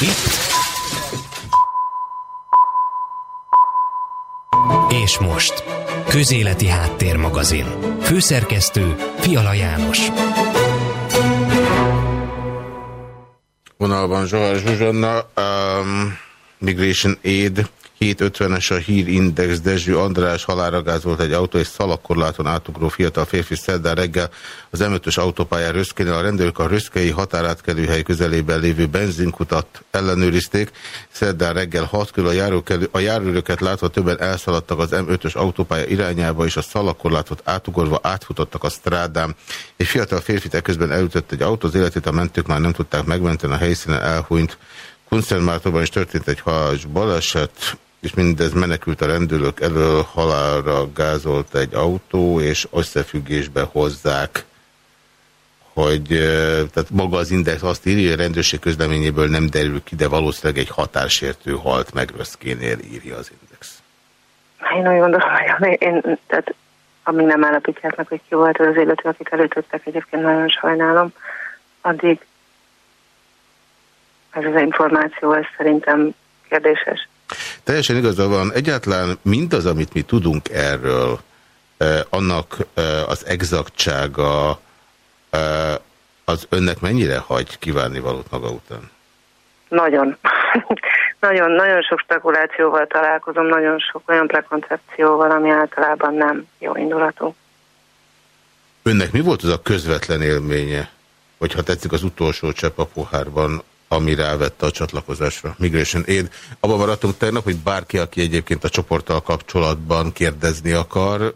Itt. És most. Közéleti Háttérmagazin. Főszerkesztő Fiala János. Vonalban Zsohar Zsuzsanna, um, Migration Aid 750-es a hírindex Dezső András halára gázolt egy autó és szalakkorláton átugró fiatal férfi szerdán reggel az M5-ös autópályán Röszkénél. A rendőrök a Röszkei határátkelőhely közelében lévő benzinkutat ellenőrizték. Szerdán reggel 6 kül a, járókelő, a járőröket látva többen elszaladtak az M5-ös autópálya irányába és a szalakkorlátot átugorva átfutottak a strádán. Egy fiatal férfi közben elütött egy autó, az életét a mentők már nem tudták megmenteni, a helyszínen elhunyt. Kunszentmártóban is történt egy halálos baleset, és mindez menekült a rendőrök elől, halálra gázolt egy autó, és összefüggésbe hozzák, hogy tehát maga az index azt írja, hogy a rendőrség közleményéből nem derül ki, de valószínűleg egy határsértő halt meg Röszkénél írja az index. Én úgy gondolom, hogy én, tehát amíg nem állapítják meg, hogy ki volt az, illető, akik előtöttek, egyébként nagyon sajnálom, addig ez az információ, ez szerintem kérdéses. Teljesen igaza van. Egyáltalán mindaz, amit mi tudunk erről, eh, annak eh, az exaktsága eh, az önnek mennyire hagy kívánni valót maga után? Nagyon. nagyon, nagyon sok spekulációval találkozom, nagyon sok olyan prekoncepcióval, ami általában nem jó indulatú. Önnek mi volt az a közvetlen élménye, vagy ha tetszik az utolsó csepp a pohárban, ami rávette a csatlakozásra. Migration Aid. Abban maradtunk tegnap, hogy bárki, aki egyébként a csoporttal kapcsolatban kérdezni akar,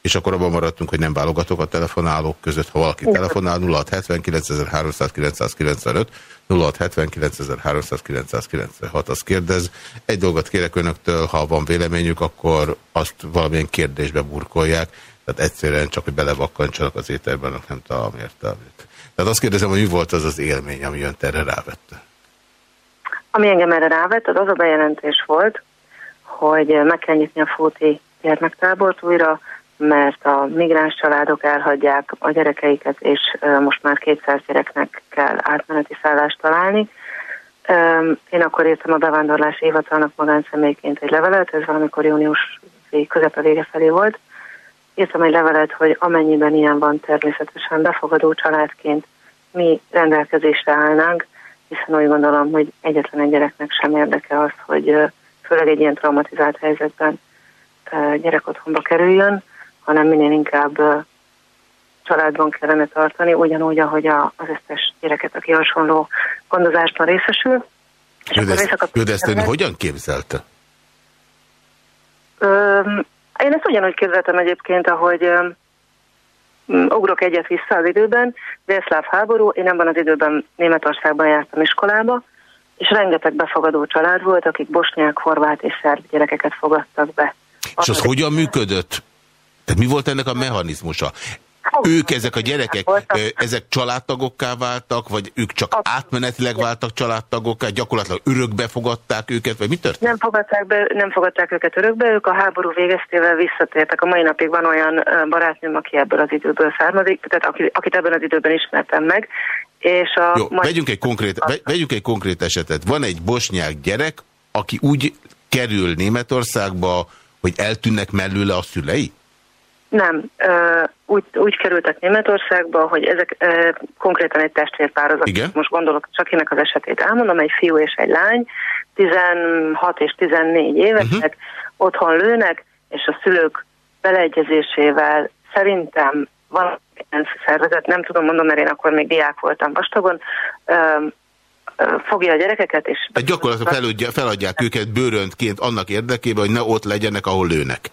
és akkor abban maradtunk, hogy nem válogatok a telefonálók között, ha valaki telefonál 0679.395, 0679.396, azt kérdez. Egy dolgot kérek önöktől, ha van véleményük, akkor azt valamilyen kérdésbe burkolják, tehát egyszerűen csak, hogy belevakkancsanak az éterben, nem találom értelmét. Tehát azt kérdezem, hogy mi volt az az élmény, ami önt erre rávette? Ami engem erre rávett, az az a bejelentés volt, hogy meg kell nyitni a Fóti gyermektábort újra, mert a migráns családok elhagyják a gyerekeiket, és most már 200 gyereknek kell átmeneti szállást találni. Én akkor írtam a bevándorlási hivatalnak magánszemélyként egy levelet, ez valamikor június közepe vége felé volt, írtam egy levelet, hogy amennyiben ilyen van természetesen befogadó családként mi rendelkezésre állnánk, hiszen úgy gondolom, hogy egyetlen egy gyereknek sem érdeke az, hogy főleg egy ilyen traumatizált helyzetben gyerek otthonba kerüljön, hanem minél inkább családban kellene tartani, ugyanúgy, ahogy az összes gyereket, aki hasonló gondozásban részesül. Ő de ezt ön hogyan képzelte? Én ezt ugyanúgy képzeltem egyébként, ahogy ugrok egyet vissza az időben, délszláv háború, én ebben az időben Németországban jártam iskolába, és rengeteg befogadó család volt, akik bosnyák, horvát és szerb gyerekeket fogadtak be. És az hogyan működött? Tehát mi volt ennek a mechanizmusa? Ők, ezek a gyerekek, ezek családtagokká váltak, vagy ők csak átmenetileg váltak családtagokká, gyakorlatilag örökbe fogadták őket, vagy mi történt? Nem fogadták, be, nem fogadták őket örökbe, ők a háború végeztével visszatértek. A mai napig van olyan barátnőm, aki ebből az időből származik, tehát akit ebben az időben ismertem meg. És a Jó, majd... vegyünk, egy konkrét, vegyünk egy konkrét esetet. Van egy bosnyák gyerek, aki úgy kerül Németországba, hogy eltűnnek mellőle a szülei? Nem, úgy, úgy kerültek Németországba, hogy ezek konkrétan egy testvérpározat. Igen? Most gondolok, csak kinek az esetét elmondom, egy fiú és egy lány, 16 és 14 évesek, uh-huh. otthon lőnek, és a szülők beleegyezésével szerintem van szervezet, nem tudom mondom, mert én akkor még diák voltam vastagon, fogja a gyerekeket, és... Tehát gyakorlatilag feladja, feladják őket bőröntként annak érdekében, hogy ne ott legyenek, ahol lőnek.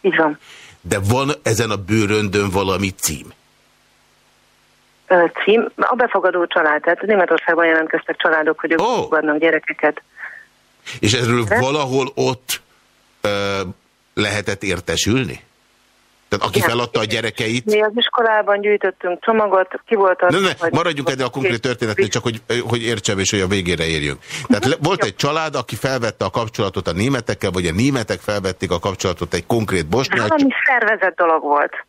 Így van. De van ezen a bőröndön valami cím? Cím? A befogadó család. Tehát Németországban jelentkeztek családok, hogy ők oh. fogadnak gyerekeket. És erről De? valahol ott ö, lehetett értesülni? Tehát aki Igen. feladta a gyerekeit... Mi az iskolában gyűjtöttünk csomagot, ki volt az... Ne, ne, maradjunk ennél a konkrét történetnél, csak hogy, hogy értsem és hogy a végére érjünk. Tehát le, volt egy család, aki felvette a kapcsolatot a németekkel, vagy a németek felvették a kapcsolatot egy konkrét bosnyák... Valami szervezett dolog volt.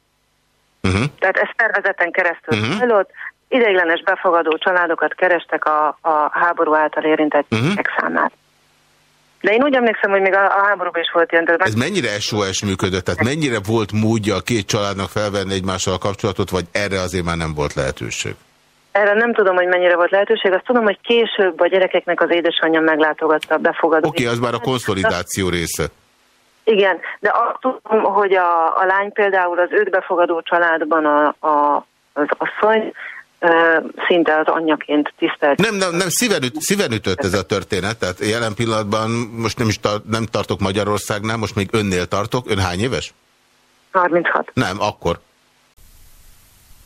Uh -huh. Tehát ez szervezeten keresztül uh -huh. zajlott, ideiglenes befogadó családokat kerestek a, a háború által érintett uh mhm. -huh. számára. De én úgy emlékszem, hogy még a, a háborúban is volt ilyen. De Ez mennyire SOS működött? Tehát mennyire volt módja a két családnak felvenni egymással a kapcsolatot, vagy erre azért már nem volt lehetőség? Erre nem tudom, hogy mennyire volt lehetőség. Azt tudom, hogy később a gyerekeknek az édesanyja meglátogatta a befogadó. Oké, okay, az már a konszolidáció része. Igen, de azt tudom, hogy a, a lány például az őt befogadó családban a, a, az asszony szinte az anyjaként tisztelt. Nem, nem, nem szíven, üt, szíven ütött ez a történet, tehát jelen pillanatban most nem is tar nem tartok Magyarországnál, most még önnél tartok. Ön hány éves? 36. Nem, akkor.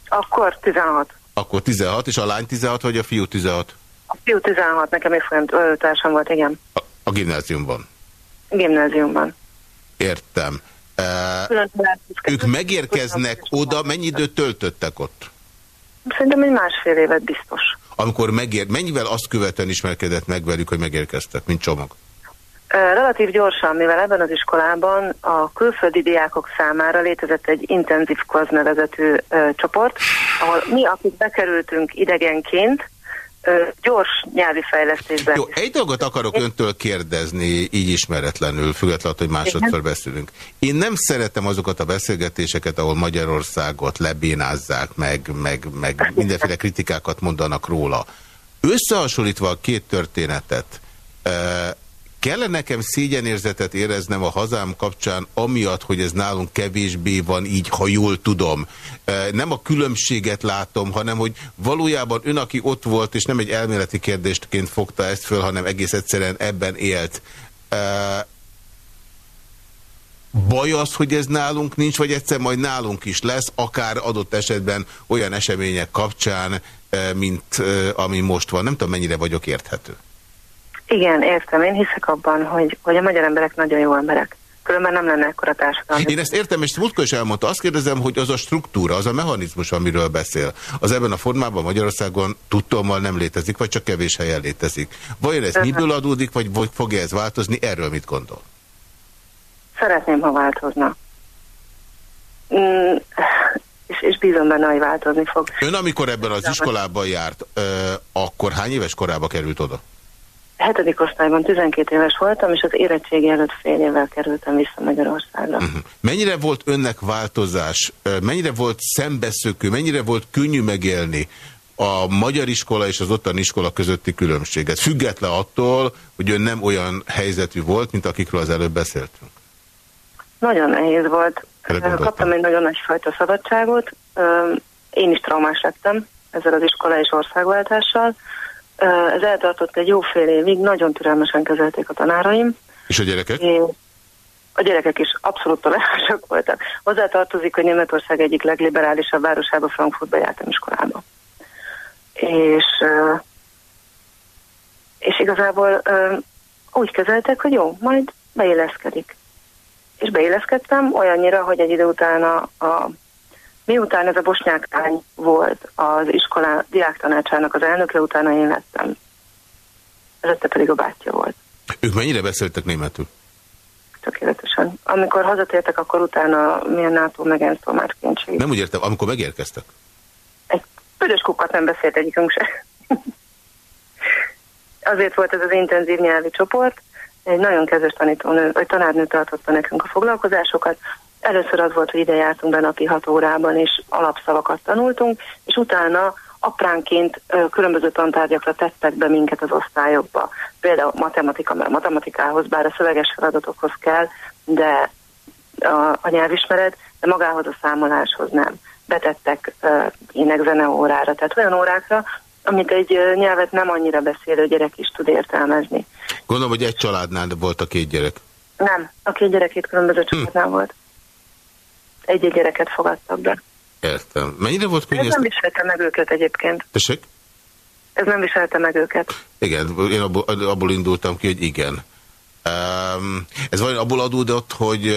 Akkor 16. Akkor 16, és a lány 16, vagy a fiú 16? A fiú 16, nekem még folyam társam volt, igen. A, a gimnáziumban? Gimnáziumban. Értem. Uh, ők megérkeznek oda, mennyi időt töltöttek ott? Szerintem egy másfél évet biztos. Amikor megér, mennyivel azt követően ismerkedett meg velük, hogy megérkeztek, mint csomag? Relatív gyorsan, mivel ebben az iskolában a külföldi diákok számára létezett egy intenzív koz nevezetű ö, csoport, ahol mi, akik bekerültünk idegenként, gyors nyelvi fejlesztésben. Jó, egy dolgot akarok öntől kérdezni, így ismeretlenül, függetlenül, hogy másodszor beszélünk. Én nem szeretem azokat a beszélgetéseket, ahol Magyarországot lebénázzák, meg, meg, meg mindenféle kritikákat mondanak róla. Összehasonlítva a két történetet, Kellene nekem szégyenérzetet éreznem a hazám kapcsán, amiatt, hogy ez nálunk kevésbé van így, ha jól tudom. Nem a különbséget látom, hanem hogy valójában ön, aki ott volt, és nem egy elméleti kérdéstként fogta ezt föl, hanem egész egyszerűen ebben élt. Baj az, hogy ez nálunk nincs, vagy egyszer majd nálunk is lesz, akár adott esetben olyan események kapcsán, mint ami most van. Nem tudom, mennyire vagyok érthető. Igen, értem. Én hiszek abban, hogy, hogy a magyar emberek nagyon jó emberek. Különben nem lenne ekkora társadalmi. Én ezt értem, és múltkor is elmondta. Azt kérdezem, hogy az a struktúra, az a mechanizmus, amiről beszél, az ebben a formában Magyarországon tudtommal nem létezik, vagy csak kevés helyen létezik. Vajon ez miből adódik, vagy fog-e ez változni? Erről mit gondol? Szeretném, ha változna. Mm, és, és bízom benne, hogy változni fog. Ön amikor ebben az iskolában járt, akkor hány éves korába került oda? Hetedik osztályban 12 éves voltam, és az érettségi előtt fél évvel kerültem vissza Magyarországra. Uh mhm. -huh. Mennyire volt önnek változás, mennyire volt szembeszökő, mennyire volt könnyű megélni a magyar iskola és az ottani iskola közötti különbséget, független attól, hogy ön nem olyan helyzetű volt, mint akikről az előbb beszéltünk? Nagyon nehéz volt. Kaptam egy nagyon nagyfajta szabadságot. Én is traumás lettem ezzel az iskola és országváltással. Ez eltartott egy jó fél évig, nagyon türelmesen kezelték a tanáraim. És a gyerekek? a gyerekek is abszolút toleránsak voltak. Hozzá tartozik, hogy Németország egyik legliberálisabb városába, Frankfurtba jártam iskolába. És, és igazából úgy kezeltek, hogy jó, majd beilleszkedik. És beilleszkedtem olyannyira, hogy egy idő után a, a Miután ez a bosnyák lány volt az iskola diáktanácsának az elnöke, utána én lettem. Előtte pedig a bátyja volt. Ők mennyire beszéltek németül? Tökéletesen. Amikor hazatértek, akkor utána milyen NATO meg már kéntség. Nem úgy értem, amikor megérkeztek? Egy büdös kukat nem beszélt egyikünk se. Azért volt ez az intenzív nyelvi csoport. Egy nagyon kezes tanítónő, vagy tanárnő tartotta nekünk a foglalkozásokat, Először az volt, hogy ide jártunk be napi hat órában, és alapszavakat tanultunk, és utána apránként különböző tantárgyakra tettek be minket az osztályokba. Például matematika, mert matematikához, bár a szöveges feladatokhoz kell, de a, a nyelvismeret, de magához a számoláshoz nem. Betettek uh, ének zeneórára, tehát olyan órákra, amit egy nyelvet nem annyira beszélő gyerek is tud értelmezni. Gondolom, hogy egy családnál volt a két gyerek. Nem, a két gyerek két különböző hm. családnál volt egy-egy gyereket fogadtak be. Értem. Mennyire volt könnyű? Ez nem viselte meg őket egyébként. Tessék? Ez nem viselte meg őket. Igen, én abból, abból indultam ki, hogy igen. Um, ez vagy abból adódott, hogy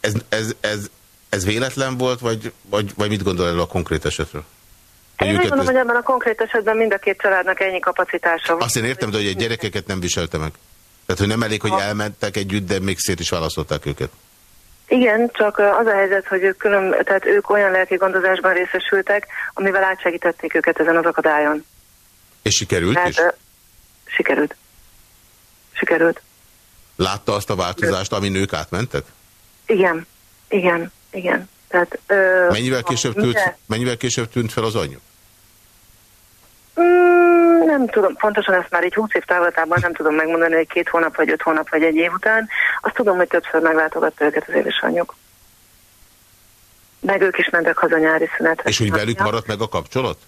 ez, ez, ez, ez véletlen volt, vagy, vagy, vagy mit gondol erről a konkrét esetről? Én gondolom, ez... hogy ebben a konkrét esetben mind a két családnak ennyi kapacitása van. Azt én értem, de hogy egy gyerekeket nem viselte meg. Tehát, hogy nem elég, hogy elmentek együtt, de még szét is választották őket. Igen, csak az a helyzet, hogy ők, külön, tehát ők olyan lelki gondozásban részesültek, amivel átsegítették őket ezen az akadályon. És sikerült tehát, is? Sikerült. Sikerült. Látta azt a változást, ami nők átmentek? Igen, igen, igen. Tehát, ö, mennyivel, később tűnt, mennyivel később tűnt fel az anyjuk? Nem tudom, pontosan ezt már egy 20 év távlatában nem tudom megmondani, hogy két hónap, vagy öt hónap, vagy egy év után. Azt tudom, hogy többször meglátogatta őket az édesanyjuk. Meg ők is mentek haza nyári szünetre. És úgy velük maradt meg a kapcsolat?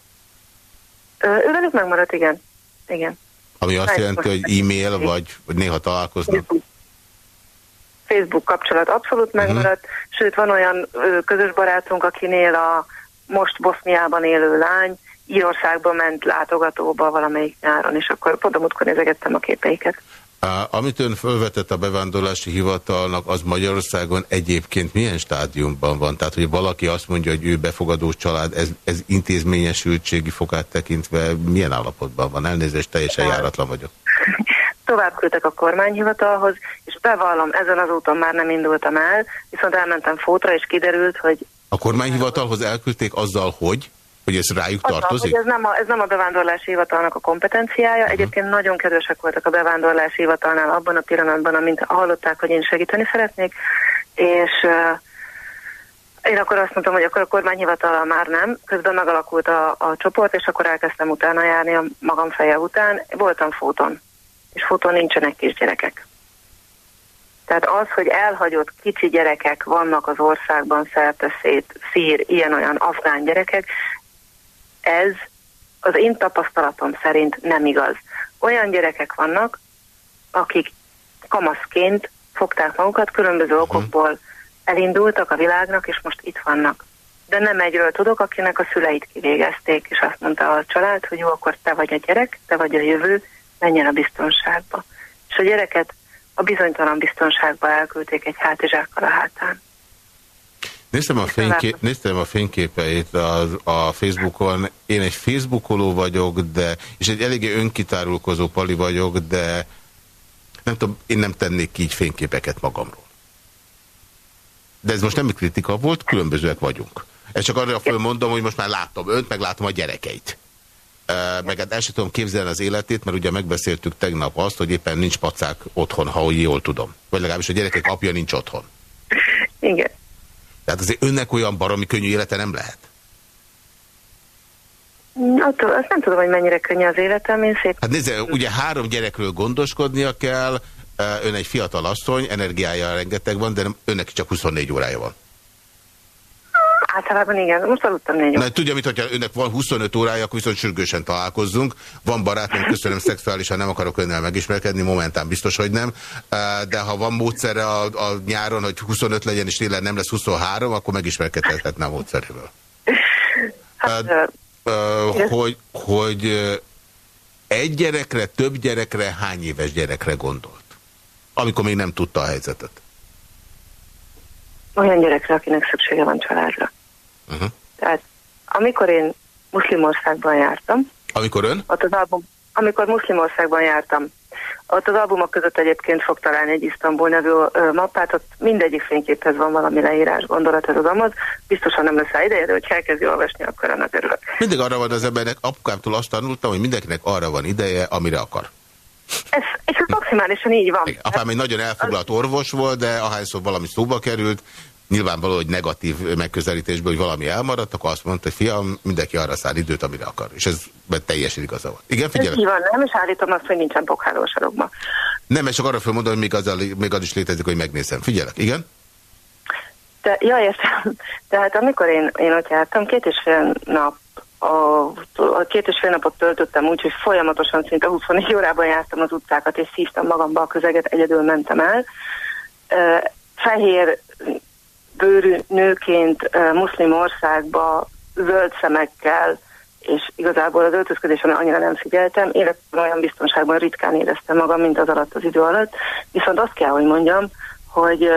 Ő velük megmaradt, igen. igen. Ami azt jelenti, hogy e-mail, vagy, néha találkoznak? Facebook. Kapcsolat abszolút uh mhm. -huh. megmaradt, sőt van olyan közös barátunk, akinél a most Boszniában élő lány Írországba ment látogatóba valamelyik nyáron, és akkor pont a múltkor nézegettem a képeiket. Amit ön felvetett a bevándorlási hivatalnak, az Magyarországon egyébként milyen stádiumban van? Tehát, hogy valaki azt mondja, hogy ő befogadó család, ez, ez intézményesültségi fokát tekintve milyen állapotban van? Elnézést, teljesen járatlan vagyok. Tovább küldtek a kormányhivatalhoz, és bevallom, ezen az úton már nem indultam el, viszont elmentem fótra, és kiderült, hogy... A kormányhivatalhoz elküldték azzal, hogy? Hogy ez rájuk Azzal, tartozik? Hogy ez nem, a, ez nem a bevándorlási hivatalnak a kompetenciája. Uh -huh. Egyébként nagyon kedvesek voltak a bevándorlási hivatalnál abban a pillanatban, amint hallották, hogy én segíteni szeretnék, és uh, én akkor azt mondtam, hogy akkor a kormányhivatal már nem. Közben megalakult a, a csoport, és akkor elkezdtem utána járni a magam feje után. Voltam fóton, és fóton nincsenek kisgyerekek. Tehát az, hogy elhagyott kicsi gyerekek vannak az országban szerte szét, szír, ilyen-olyan afgán gyerekek, ez az én tapasztalatom szerint nem igaz. Olyan gyerekek vannak, akik kamaszként fogták magukat, különböző uh-huh. okokból elindultak a világnak, és most itt vannak. De nem egyről tudok, akinek a szüleit kivégezték, és azt mondta a család, hogy jó, akkor te vagy a gyerek, te vagy a jövő, menjen a biztonságba. És a gyereket a bizonytalan biztonságba elküldték egy hátizsákkal a hátán. Néztem a, fénykép, néztem a fényképeit a, a Facebookon. Én egy Facebookoló vagyok, de és egy eléggé önkitárulkozó pali vagyok, de nem tudom, én nem tennék ki így fényképeket magamról. De ez most nem kritika volt, különbözőek vagyunk. Ez csak arra fölmondom, hogy most már látom önt, meg látom a gyerekeit. Meg hát el sem tudom képzelni az életét, mert ugye megbeszéltük tegnap azt, hogy éppen nincs pacák otthon, ha jól tudom. Vagy legalábbis a gyerekek apja nincs otthon. Igen. Tehát azért önnek olyan baromi könnyű élete nem lehet? Attól, azt nem tudom, hogy mennyire könnyű az életem, én szép. Hát nézze, ugye három gyerekről gondoskodnia kell, ön egy fiatal asszony, energiája rengeteg van, de önnek csak 24 órája van. Általában igen, most aludtam négy Na, tudja, mit, hogyha önnek van 25 órája, akkor viszont sürgősen találkozzunk. Van barátom, köszönöm szexuálisan, nem akarok önnel megismerkedni, momentán biztos, hogy nem. De ha van módszere a, a nyáron, hogy 25 legyen és télen nem lesz 23, akkor megismerkedhetne a módszerével. Hát, uh, hogy, hogy egy gyerekre, több gyerekre, hány éves gyerekre gondolt? Amikor még nem tudta a helyzetet. Olyan gyerekre, akinek szüksége van családra. Uh -huh. Tehát amikor én muszlimországban jártam. Amikor ön? Ott az album, amikor muszlimországban jártam, ott az albumok között egyébként fog találni egy Isztambul nevű mappát, ott mindegyik fényképhez van valami leírás, gondolat ez az amaz. Biztosan nem lesz rá ideje, de hogy elkezdi olvasni, akkor annak örülök. Mindig arra van az embernek, apukámtól azt tanultam, hogy mindenkinek arra van ideje, amire akar. Ez, és ez maximálisan így van. Apám egy nagyon elfoglalt orvos volt, de ahányszor valami szóba került, nyilvánvaló, hogy negatív megközelítésből, hogy valami elmaradt, akkor azt mondta, hogy fiam, mindenki arra száll időt, amire akar. És ez teljesen igaza volt. Igen, figyelj. Így van, nem is állítom azt, hogy nincsen bokhálósarokban. Nem, csak arra felmondom, hogy még az, még az is létezik, hogy megnézem. Figyelek, igen? De, ja, értem. Tehát amikor én, én ott jártam, két és fél nap a, a két és fél napot töltöttem úgy, hogy folyamatosan szinte 24 órában jártam az utcákat, és szívtam magamba a közeget, egyedül mentem el. Fehér bőrű nőként muszlim országba zöld szemekkel, és igazából az öltözködésen annyira nem figyeltem, életben olyan biztonságban ritkán éreztem magam, mint az alatt az idő alatt, viszont azt kell, hogy mondjam, hogy,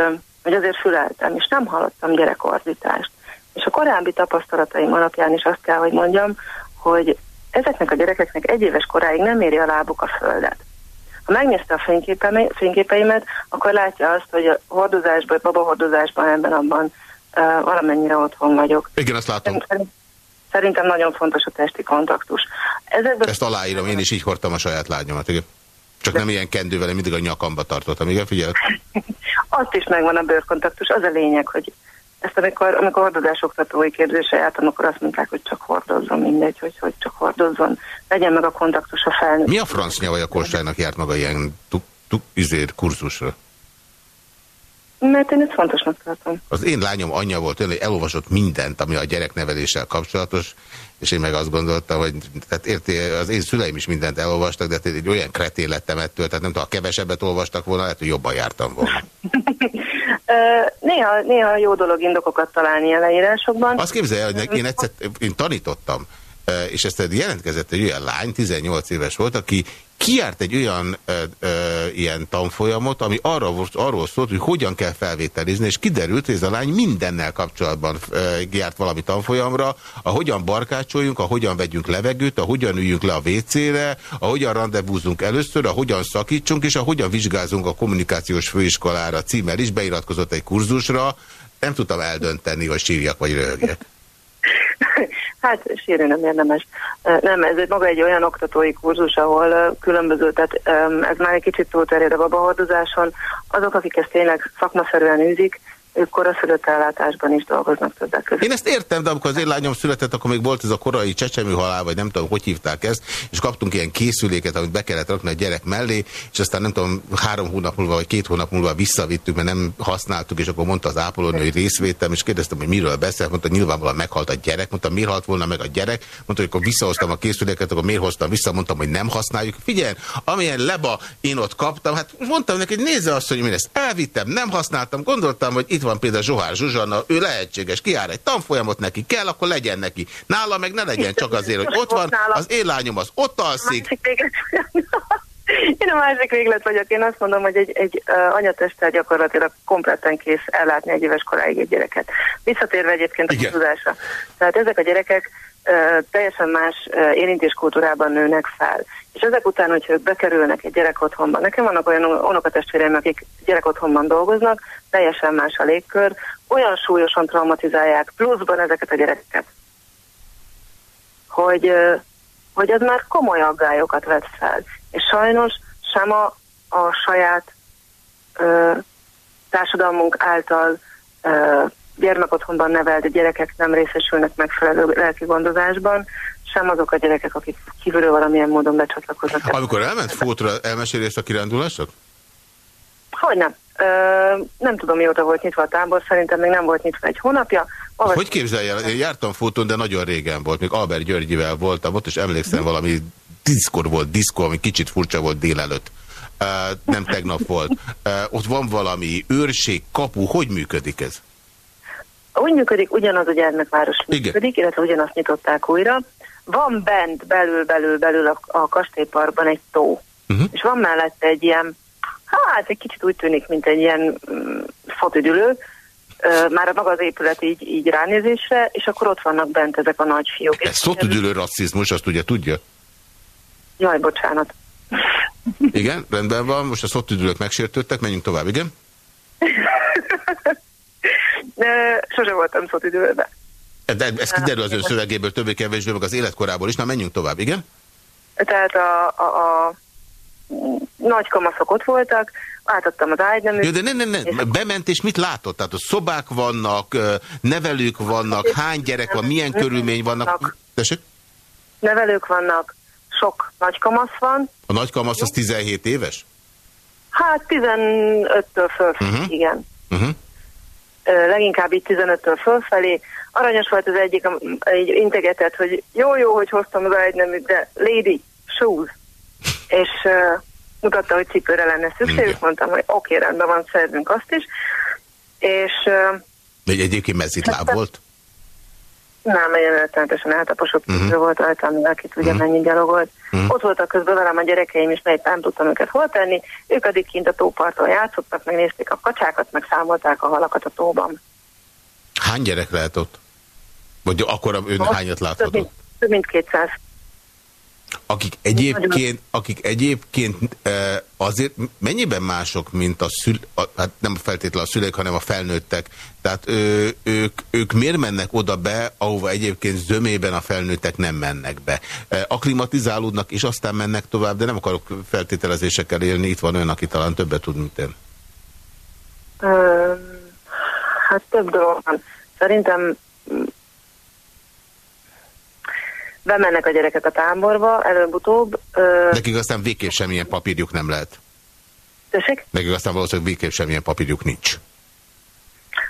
hogy azért füleltem, és nem hallottam gyerekordítást. És a korábbi tapasztalataim alapján is azt kell, hogy mondjam, hogy ezeknek a gyerekeknek egy éves koráig nem éri a lábuk a földet. Ha megnézte a fényképeimet, akkor látja azt, hogy a hordozásban, babahordozásban ebben abban uh, valamennyire otthon vagyok. Igen, azt látom. Szerintem nagyon fontos a testi kontaktus. Ezekben Ezt aláírom, én is így hordtam a saját lányomat, igen. Csak De... nem ilyen kendővel, mindig a nyakamba tartottam, igen, figyelj. Azt is megvan a bőrkontaktus, az a lényeg, hogy ezt amikor, amikor hordozás oktatói képzése jártam, akkor azt mondták, hogy csak hordozzon, mindegy, hogy, hogy csak hordozzon, legyen meg a kontaktus a felnőtt. Mi a franc nyavaja Kolstájnak járt maga ilyen tuk, tuk, izér kurzusra? Mert én ezt fontosnak tartom. Az én lányom anyja volt olyan, hogy elolvasott mindent, ami a gyerekneveléssel kapcsolatos, és én meg azt gondoltam, hogy tehát érti, az én szüleim is mindent elolvastak, de hát egy olyan kretén lettem ettől, tehát nem tudom, ha kevesebbet olvastak volna, lehet, hogy jobban jártam volna. néha, néha jó dolog indokokat találni a leírásokban. Azt képzelje, hogy én egyszer én tanítottam, és ezt jelentkezett egy olyan lány, 18 éves volt, aki kiárt egy olyan ö, ö, ilyen tanfolyamot, ami arra, arról szólt, hogy hogyan kell felvételizni, és kiderült, hogy ez a lány mindennel kapcsolatban ö, járt valami tanfolyamra, a hogyan barkácsoljunk, a hogyan vegyünk levegőt, a hogyan üljünk le a WC-re, a hogyan rendezvúzunk először, a hogyan szakítsunk, és a hogyan vizsgázunk a kommunikációs főiskolára címmel is, beiratkozott egy kurzusra, nem tudtam eldönteni, hogy sírjak vagy röhögjek. Hát sírni nem érdemes. Nem, ez egy maga egy olyan oktatói kurzus, ahol különböző, tehát ez már egy kicsit túlterjed a babahordozáson. Azok, akik ezt tényleg szakmaszerűen űzik, ők koraszülött ellátásban is dolgoznak többek között. Én ezt értem, de amikor az én lányom született, akkor még volt ez a korai csecsemő halál, vagy nem tudom, hogy hívták ezt, és kaptunk ilyen készüléket, amit be kellett rakni a gyerek mellé, és aztán nem tudom, három hónap múlva, vagy két hónap múlva visszavittük, mert nem használtuk, és akkor mondta az ápolónő, hogy részvétem, és kérdeztem, hogy miről beszél, mondta, nyilvánvalóan meghalt a gyerek, mondta, miért halt volna meg a gyerek, mondta, hogy akkor visszahoztam a készüléket, akkor miért hoztam vissza, mondtam, hogy nem használjuk. Figyelj, amilyen leba én ott kaptam, hát mondtam neki, hogy nézze azt, hogy én ezt elvittem, nem használtam, gondoltam, hogy itt van például Zsohár Zsuzsanna, ő lehetséges, kiáll egy tanfolyamot neki kell, akkor legyen neki. Nála meg ne legyen csak azért, hogy ott van, az én lányom az ott alszik. Én a másik véglet vagyok. Én azt mondom, hogy egy, egy uh, anyatesttel gyakorlatilag kompletten kész ellátni egy éves koráig egy gyereket. Visszatérve egyébként a tudásra. Tehát ezek a gyerekek uh, teljesen más uh, érintéskultúrában nőnek fel. És ezek után, hogyha ők bekerülnek egy gyerekotthonba, nekem vannak olyan unokatestvéreim, akik gyerekotthonban dolgoznak, teljesen más a légkör, olyan súlyosan traumatizálják pluszban ezeket a gyerekeket, hogy, hogy ez már komoly aggályokat vet fel. És sajnos sem a, a saját ö, társadalmunk által ö, gyermekotthonban nevelt gyerekek nem részesülnek megfelelő lelki gondozásban, sem azok a gyerekek, akik kívülről valamilyen módon becsatlakoznak. Amikor elment fótra, elmeséli ezt a kirándulások? Hogy nem. Ö, nem tudom, mióta volt nyitva a tábor, szerintem még nem volt nyitva egy hónapja. Olvas... Hogy képzelje el? Én jártam fotón, de nagyon régen volt. Még Albert Györgyivel voltam ott, és emlékszem valami diszkor volt, diszkó, ami kicsit furcsa volt délelőtt. Uh, nem tegnap volt. Uh, ott van valami őrség, kapu, hogy működik ez? Úgy működik, ugyanaz a gyermekváros működik, Igen. illetve ugyanazt nyitották újra. Van bent, belül, belül, belül a, a kastélyparkban egy tó. Uh mhm. -huh. És van mellette egy ilyen, hát egy kicsit úgy tűnik, mint egy ilyen mm, fotüdülő, már maga az épület így, így ránézésre, és akkor ott vannak bent ezek a nagy fiúk. Ez szotüdülő rasszizmus, azt ugye tudja? Jaj, bocsánat. Igen, rendben van, most a szotüdülők megsértődtek, menjünk tovább, igen? Sose voltam szotüdülőben. De ez kiderül az ön szövegéből többé-kevésbé, meg az életkorából is. Na, menjünk tovább, igen? Tehát a, a, a nagy kamaszok ott voltak, átadtam az ágyneműt. Jó, de nem, nem, nem. Bement és mit látott? Tehát a szobák vannak, nevelők vannak, hány gyerek van, milyen körülmény vannak? Tessék? Nevelők vannak, sok nagy kamasz van. A nagy kamasz az 17 éves? Hát 15-től föl, uh -huh. igen. Uh -huh. Leginkább így 15-től fölfelé. Aranyos volt az egyik, egy integetett, hogy jó, jó, hogy hoztam az ágyneműt, de lady, shoes. És uh, mutatta, hogy cipőre lenne szükségük, mondtam, hogy oké, okay, rendben van, szerzünk azt is. És... Uh, Egy egyébként mezitláb volt? Nem, egy rettenetesen eltaposott uh -huh. volt rajta, amivel ki tudja uh -huh. mennyi gyalogolt. Uh -huh. Ott voltak közben velem a gyerekeim is, mert nem tudtam őket hol tenni. Ők addig kint a tóparton játszottak, megnézték a kacsákat, meg számolták a halakat a tóban. Hány gyerek lehet ott? Vagy akkor ön Most hányat láthatott? Több mint, több mint 200. Akik egyébként, akik egyébként azért mennyiben mások, mint a szül, hát nem feltétlenül a szülők, hanem a felnőttek. Tehát ő, ők, ők miért mennek oda be, ahova egyébként zömében a felnőttek nem mennek be? Aklimatizálódnak, és aztán mennek tovább, de nem akarok feltételezésekkel élni. Itt van olyan, aki talán többet tud, mint én. hát több dolog van. Szerintem bemennek a gyerekek a táborba, előbb-utóbb. Nekik aztán végképp semmilyen papírjuk nem lehet. Tessék? Nekik aztán valószínűleg végképp semmilyen papírjuk nincs.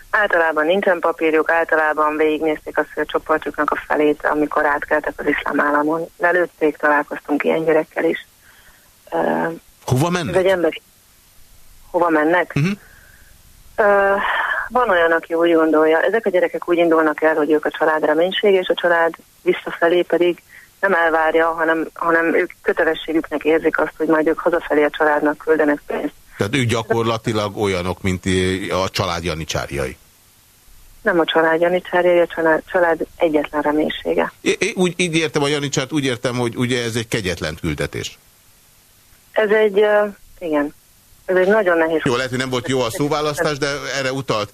Általában nincsen papírjuk, általában végignézték a szőrcsoportjuknak a felét, amikor átkeltek az iszlám államon. Lelőtték, találkoztunk ilyen gyerekkel is. Hova mennek? Ez egy ember... Hova mennek? Uh -huh. uh, van olyan, aki úgy gondolja, ezek a gyerekek úgy indulnak el, hogy ők a család reménység, és a család visszafelé pedig nem elvárja, hanem, hanem ők kötelességüknek érzik azt, hogy majd ők hazafelé a családnak küldenek pénzt. Tehát ők gyakorlatilag olyanok, mint a család janicsárjai. Nem a család janicsárjai, a család, család egyetlen reménysége. É, é, úgy, így értem a janicsát, úgy értem, hogy ugye ez egy kegyetlen küldetés. Ez egy, uh, igen, ez egy nagyon nehéz. Jó, lehet, hogy nem volt jó a szóválasztás, de erre utalt.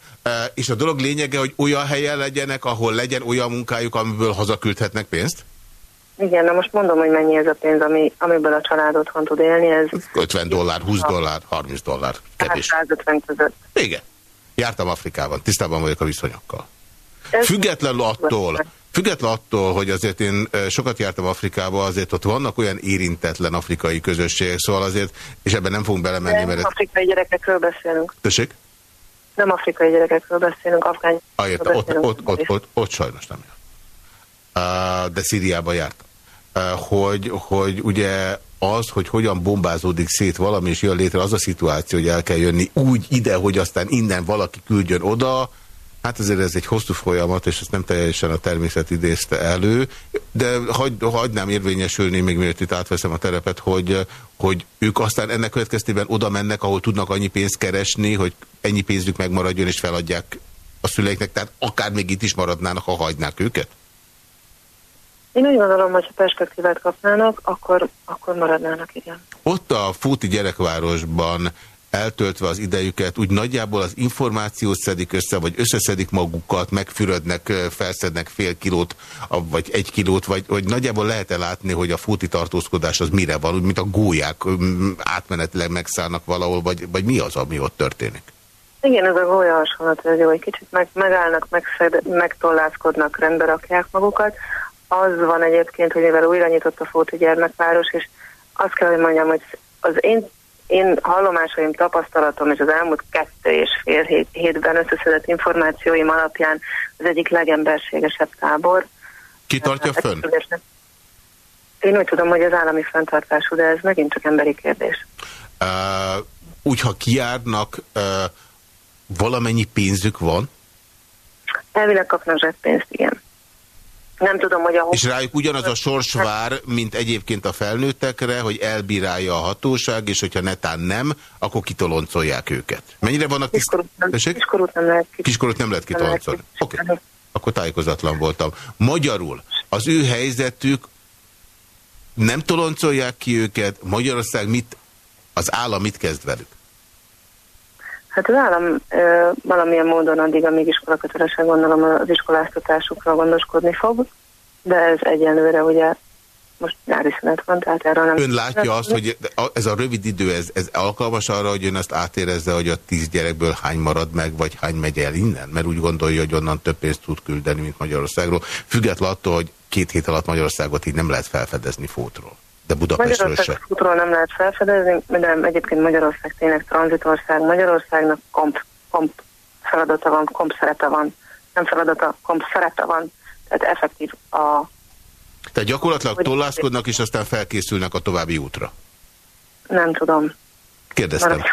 És a dolog lényege, hogy olyan helyen legyenek, ahol legyen olyan munkájuk, amiből hazaküldhetnek pénzt? Igen, na most mondom, hogy mennyi ez a pénz, ami, amiből a család otthon tud élni. Ez 50 dollár, 20 dollár, 30 dollár. Kevés. 150 között. Igen. Jártam Afrikában, tisztában vagyok a viszonyokkal. Függetlenül attól, Független attól, hogy azért én sokat jártam Afrikába, azért ott vannak olyan érintetlen afrikai közösségek, szóval azért, és ebben nem fogunk belemenni, mert... Nem afrikai gyerekekről beszélünk. Tessék? Nem afrikai gyerekekről beszélünk, afgán ah, ott, ott, ott, ott, ott, ott sajnos nem jár. De Szíriában járt. Hogy, hogy ugye az, hogy hogyan bombázódik szét valami, és jön létre az a szituáció, hogy el kell jönni úgy ide, hogy aztán innen valaki küldjön oda, Hát azért ez egy hosszú folyamat, és ezt nem teljesen a természet idézte elő, de hagy, hagynám érvényesülni, még mielőtt itt átveszem a terepet, hogy, hogy ők aztán ennek következtében oda mennek, ahol tudnak annyi pénzt keresni, hogy ennyi pénzük megmaradjon, és feladják a szüleiknek, tehát akár még itt is maradnának, ha hagynák őket? Én úgy gondolom, hogy ha perspektívát kapnának, akkor, akkor maradnának, igen. Ott a Fúti gyerekvárosban eltöltve az idejüket, úgy nagyjából az információt szedik össze, vagy összeszedik magukat, megfürödnek, felszednek fél kilót, vagy egy kilót, vagy, vagy nagyjából lehet-e látni, hogy a fúti tartózkodás az mire van, úgy, mint a gólyák átmenetileg megszállnak valahol, vagy, vagy mi az, ami ott történik? Igen, ez a gólya hasonlat, jó, egy kicsit meg, megállnak, megszed, megtollászkodnak, rendbe rakják magukat. Az van egyébként, hogy mivel újra nyitott a Fóti gyermekváros, és azt kell, hogy mondjam, hogy az én én hallomásaim, tapasztalatom és az elmúlt kettő és fél hét, hétben összeszedett információim alapján az egyik legemberségesebb tábor. Ki tartja fönn? Én úgy tudom, hogy az állami fenntartású, de ez megint csak emberi kérdés. Uh, úgy, ha kiárnak, uh, valamennyi pénzük van? Elvileg kapnak zseppénzt, igen. Nem tudom, hogy a... És rájuk ugyanaz a sors vár, mint egyébként a felnőttekre, hogy elbírálja a hatóság, és hogyha netán nem, akkor kitoloncolják őket. Mennyire vannak kiskorút nem, kiskorút nem lehet Kiskorút nem lehet kitoloncolni. Oké, okay. akkor tájékozatlan voltam. Magyarul, az ő helyzetük nem toloncolják ki őket, Magyarország mit, az állam mit kezd velük? Hát az állam ö, valamilyen módon addig, amíg iskolakötelesek gondolom az iskoláztatásukra gondoskodni fog, de ez egyenlőre ugye most nyári szünet van, tehát erről nem... Ön látja azt, hogy ez a rövid idő, ez, ez alkalmas arra, hogy ön azt átérezze, hogy a tíz gyerekből hány marad meg, vagy hány megy el innen? Mert úgy gondolja, hogy onnan több pénzt tud küldeni, mint Magyarországról. Függetlenül attól, hogy két hét alatt Magyarországot így nem lehet felfedezni fótról. De Budapestről Magyarország se. Útról nem lehet felfedezni, de egyébként Magyarország tényleg tranzitország. Magyarországnak komp, komp feladata van, komp szerepe van. Nem feladata, komp szerepe van. Tehát effektív a... Tehát gyakorlatilag tollászkodnak, és aztán felkészülnek a további útra. Nem tudom. Kérdeztem.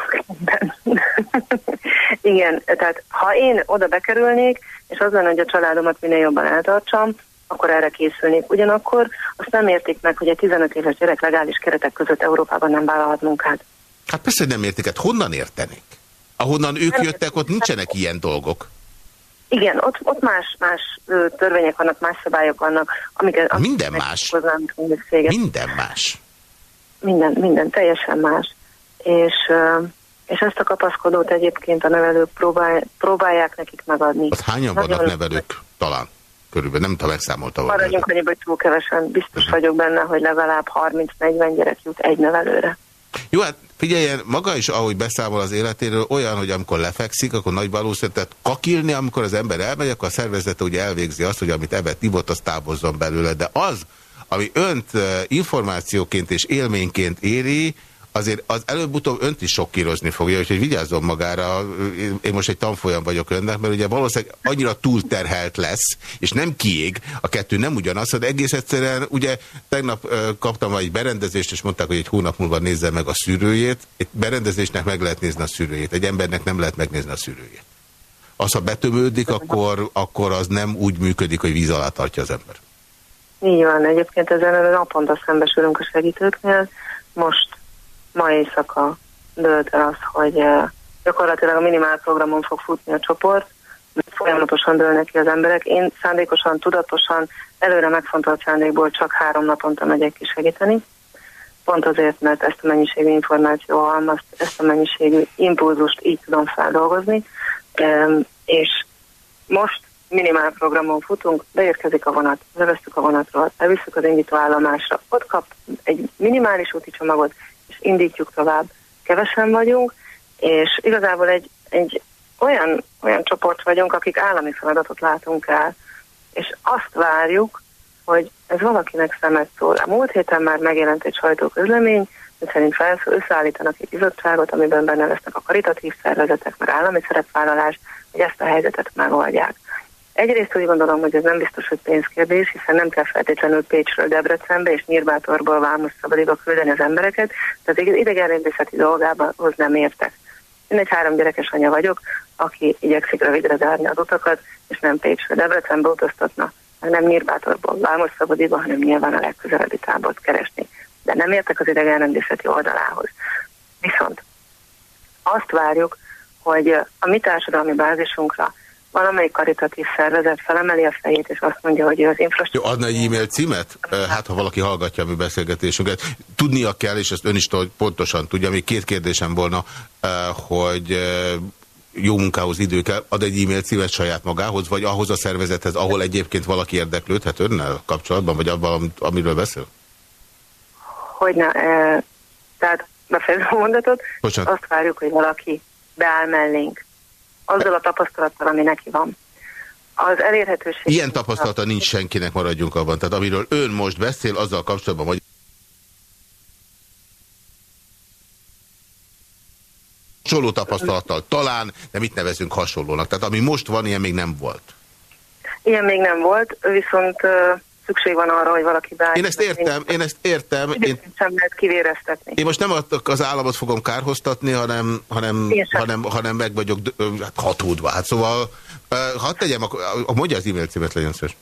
Igen, tehát ha én oda bekerülnék, és az lenne, hogy a családomat minél jobban eltartsam, akkor erre készülnék. Ugyanakkor azt nem értik meg, hogy egy 15 éves gyerek legális keretek között Európában nem vállalhat munkát. Hát persze, hogy nem értik. Hát honnan értenék? Ahonnan ők nem jöttek, ott nincsenek ilyen dolgok. Igen, ott, ott más, más törvények vannak, más szabályok vannak. Amiket, minden más. Minden más. Minden, minden, teljesen más. És, és ezt a kapaszkodót egyébként a nevelők próbál, próbálják nekik megadni. Az hányan Nagyon vannak nevelők? Talán körülbelül, nem tudom, megszámolta volna. Maradjunk annyiba, hogy túl kevesen. Biztos mhm. vagyok benne, hogy legalább 30-40 gyerek jut egy nevelőre. Jó, hát figyeljen, maga is, ahogy beszámol az életéről, olyan, hogy amikor lefekszik, akkor nagy valószínűleg, tehát kakilni, amikor az ember elmegy, akkor a szervezete ugye elvégzi azt, hogy amit evett, ivott, azt távozzon belőle. De az, ami önt információként és élményként éri, azért az előbb-utóbb önt is sokkírozni fogja, úgyhogy vigyázzon magára, én most egy tanfolyam vagyok önnek, mert ugye valószínűleg annyira túlterhelt lesz, és nem kiég, a kettő nem ugyanaz, de egész egyszerűen, ugye tegnap kaptam egy berendezést, és mondták, hogy egy hónap múlva nézze meg a szűrőjét, egy berendezésnek meg lehet nézni a szűrőjét, egy embernek nem lehet megnézni a szűrőjét. Az, ha betömődik, akkor, akkor az nem úgy működik, hogy víz alá tartja az ember. Így van, egyébként ezen naponta szembesülünk a segítőknél. Most ma éjszaka dölt el az, hogy gyakorlatilag a minimál programon fog futni a csoport, folyamatosan dőlnek ki az emberek. Én szándékosan, tudatosan, előre megfontolt szándékból csak három naponta megyek ki segíteni. Pont azért, mert ezt a mennyiségű információ halmazt, ezt a mennyiségű impulzust így tudom feldolgozni. És most minimál programon futunk, beérkezik a vonat, levesztük a vonatról, elviszük az indítóállomásra, ott kap egy minimális úti csomagot, és indítjuk tovább. Kevesen vagyunk, és igazából egy, egy olyan, olyan csoport vagyunk, akik állami feladatot látunk el, és azt várjuk, hogy ez valakinek szemet szól. A múlt héten már megjelent egy sajtóközlemény, szerint felsz, összeállítanak egy bizottságot, amiben benne lesznek a karitatív szervezetek, meg állami szerepvállalás, hogy ezt a helyzetet megoldják. Egyrészt úgy gondolom, hogy ez nem biztos, hogy pénzkérdés, hiszen nem kell feltétlenül Pécsről Debrecenbe és Nyírbátorból Vámos Szabadiba küldeni az embereket, tehát egy idegenrendészeti dolgához nem értek. Én egy három gyerekes anya vagyok, aki igyekszik rövidre zárni az utakat, és nem Pécsről Debrecenbe utaztatna, nem Nyírbátorból Vámos Szabadiba, hanem nyilván a legközelebbi tábort keresni. De nem értek az idegenrendészeti oldalához. Viszont azt várjuk, hogy a mi társadalmi bázisunkra valamelyik karitatív szervezet felemeli a fejét, és azt mondja, hogy ő az infrastruktúra... Jó, adna egy e-mail címet? Hát, ha valaki hallgatja a mi beszélgetésünket. Tudnia kell, és ezt ön is pontosan tudja, még két kérdésem volna, hogy jó munkához idő kell, ad egy e-mail címet saját magához, vagy ahhoz a szervezethez, ahol egyébként valaki érdeklődhet önnel kapcsolatban, vagy abban, amiről beszél? Hogyne, e, tehát befejezem a mondatot, Bocsánat. azt várjuk, hogy valaki beáll mellénk azzal a tapasztalattal, ami neki van. Az elérhetőség... Ilyen tapasztalata nincs senkinek, maradjunk abban. Tehát amiről ön most beszél, azzal kapcsolatban, hogy hasonló tapasztalattal talán, de mit nevezünk hasonlónak? Tehát ami most van, ilyen még nem volt. Ilyen még nem volt, viszont szükség van arra, hogy valaki beálljon. Én ezt értem, én ezt értem. Én, sem lehet kivéreztetni. Én most nem az államot fogom kárhoztatni, hanem, hanem, hanem, hanem meg vagyok hát hatódva. Hát szóval, hadd tegyem, akkor, mondja az e-mail címet, legyen szíves.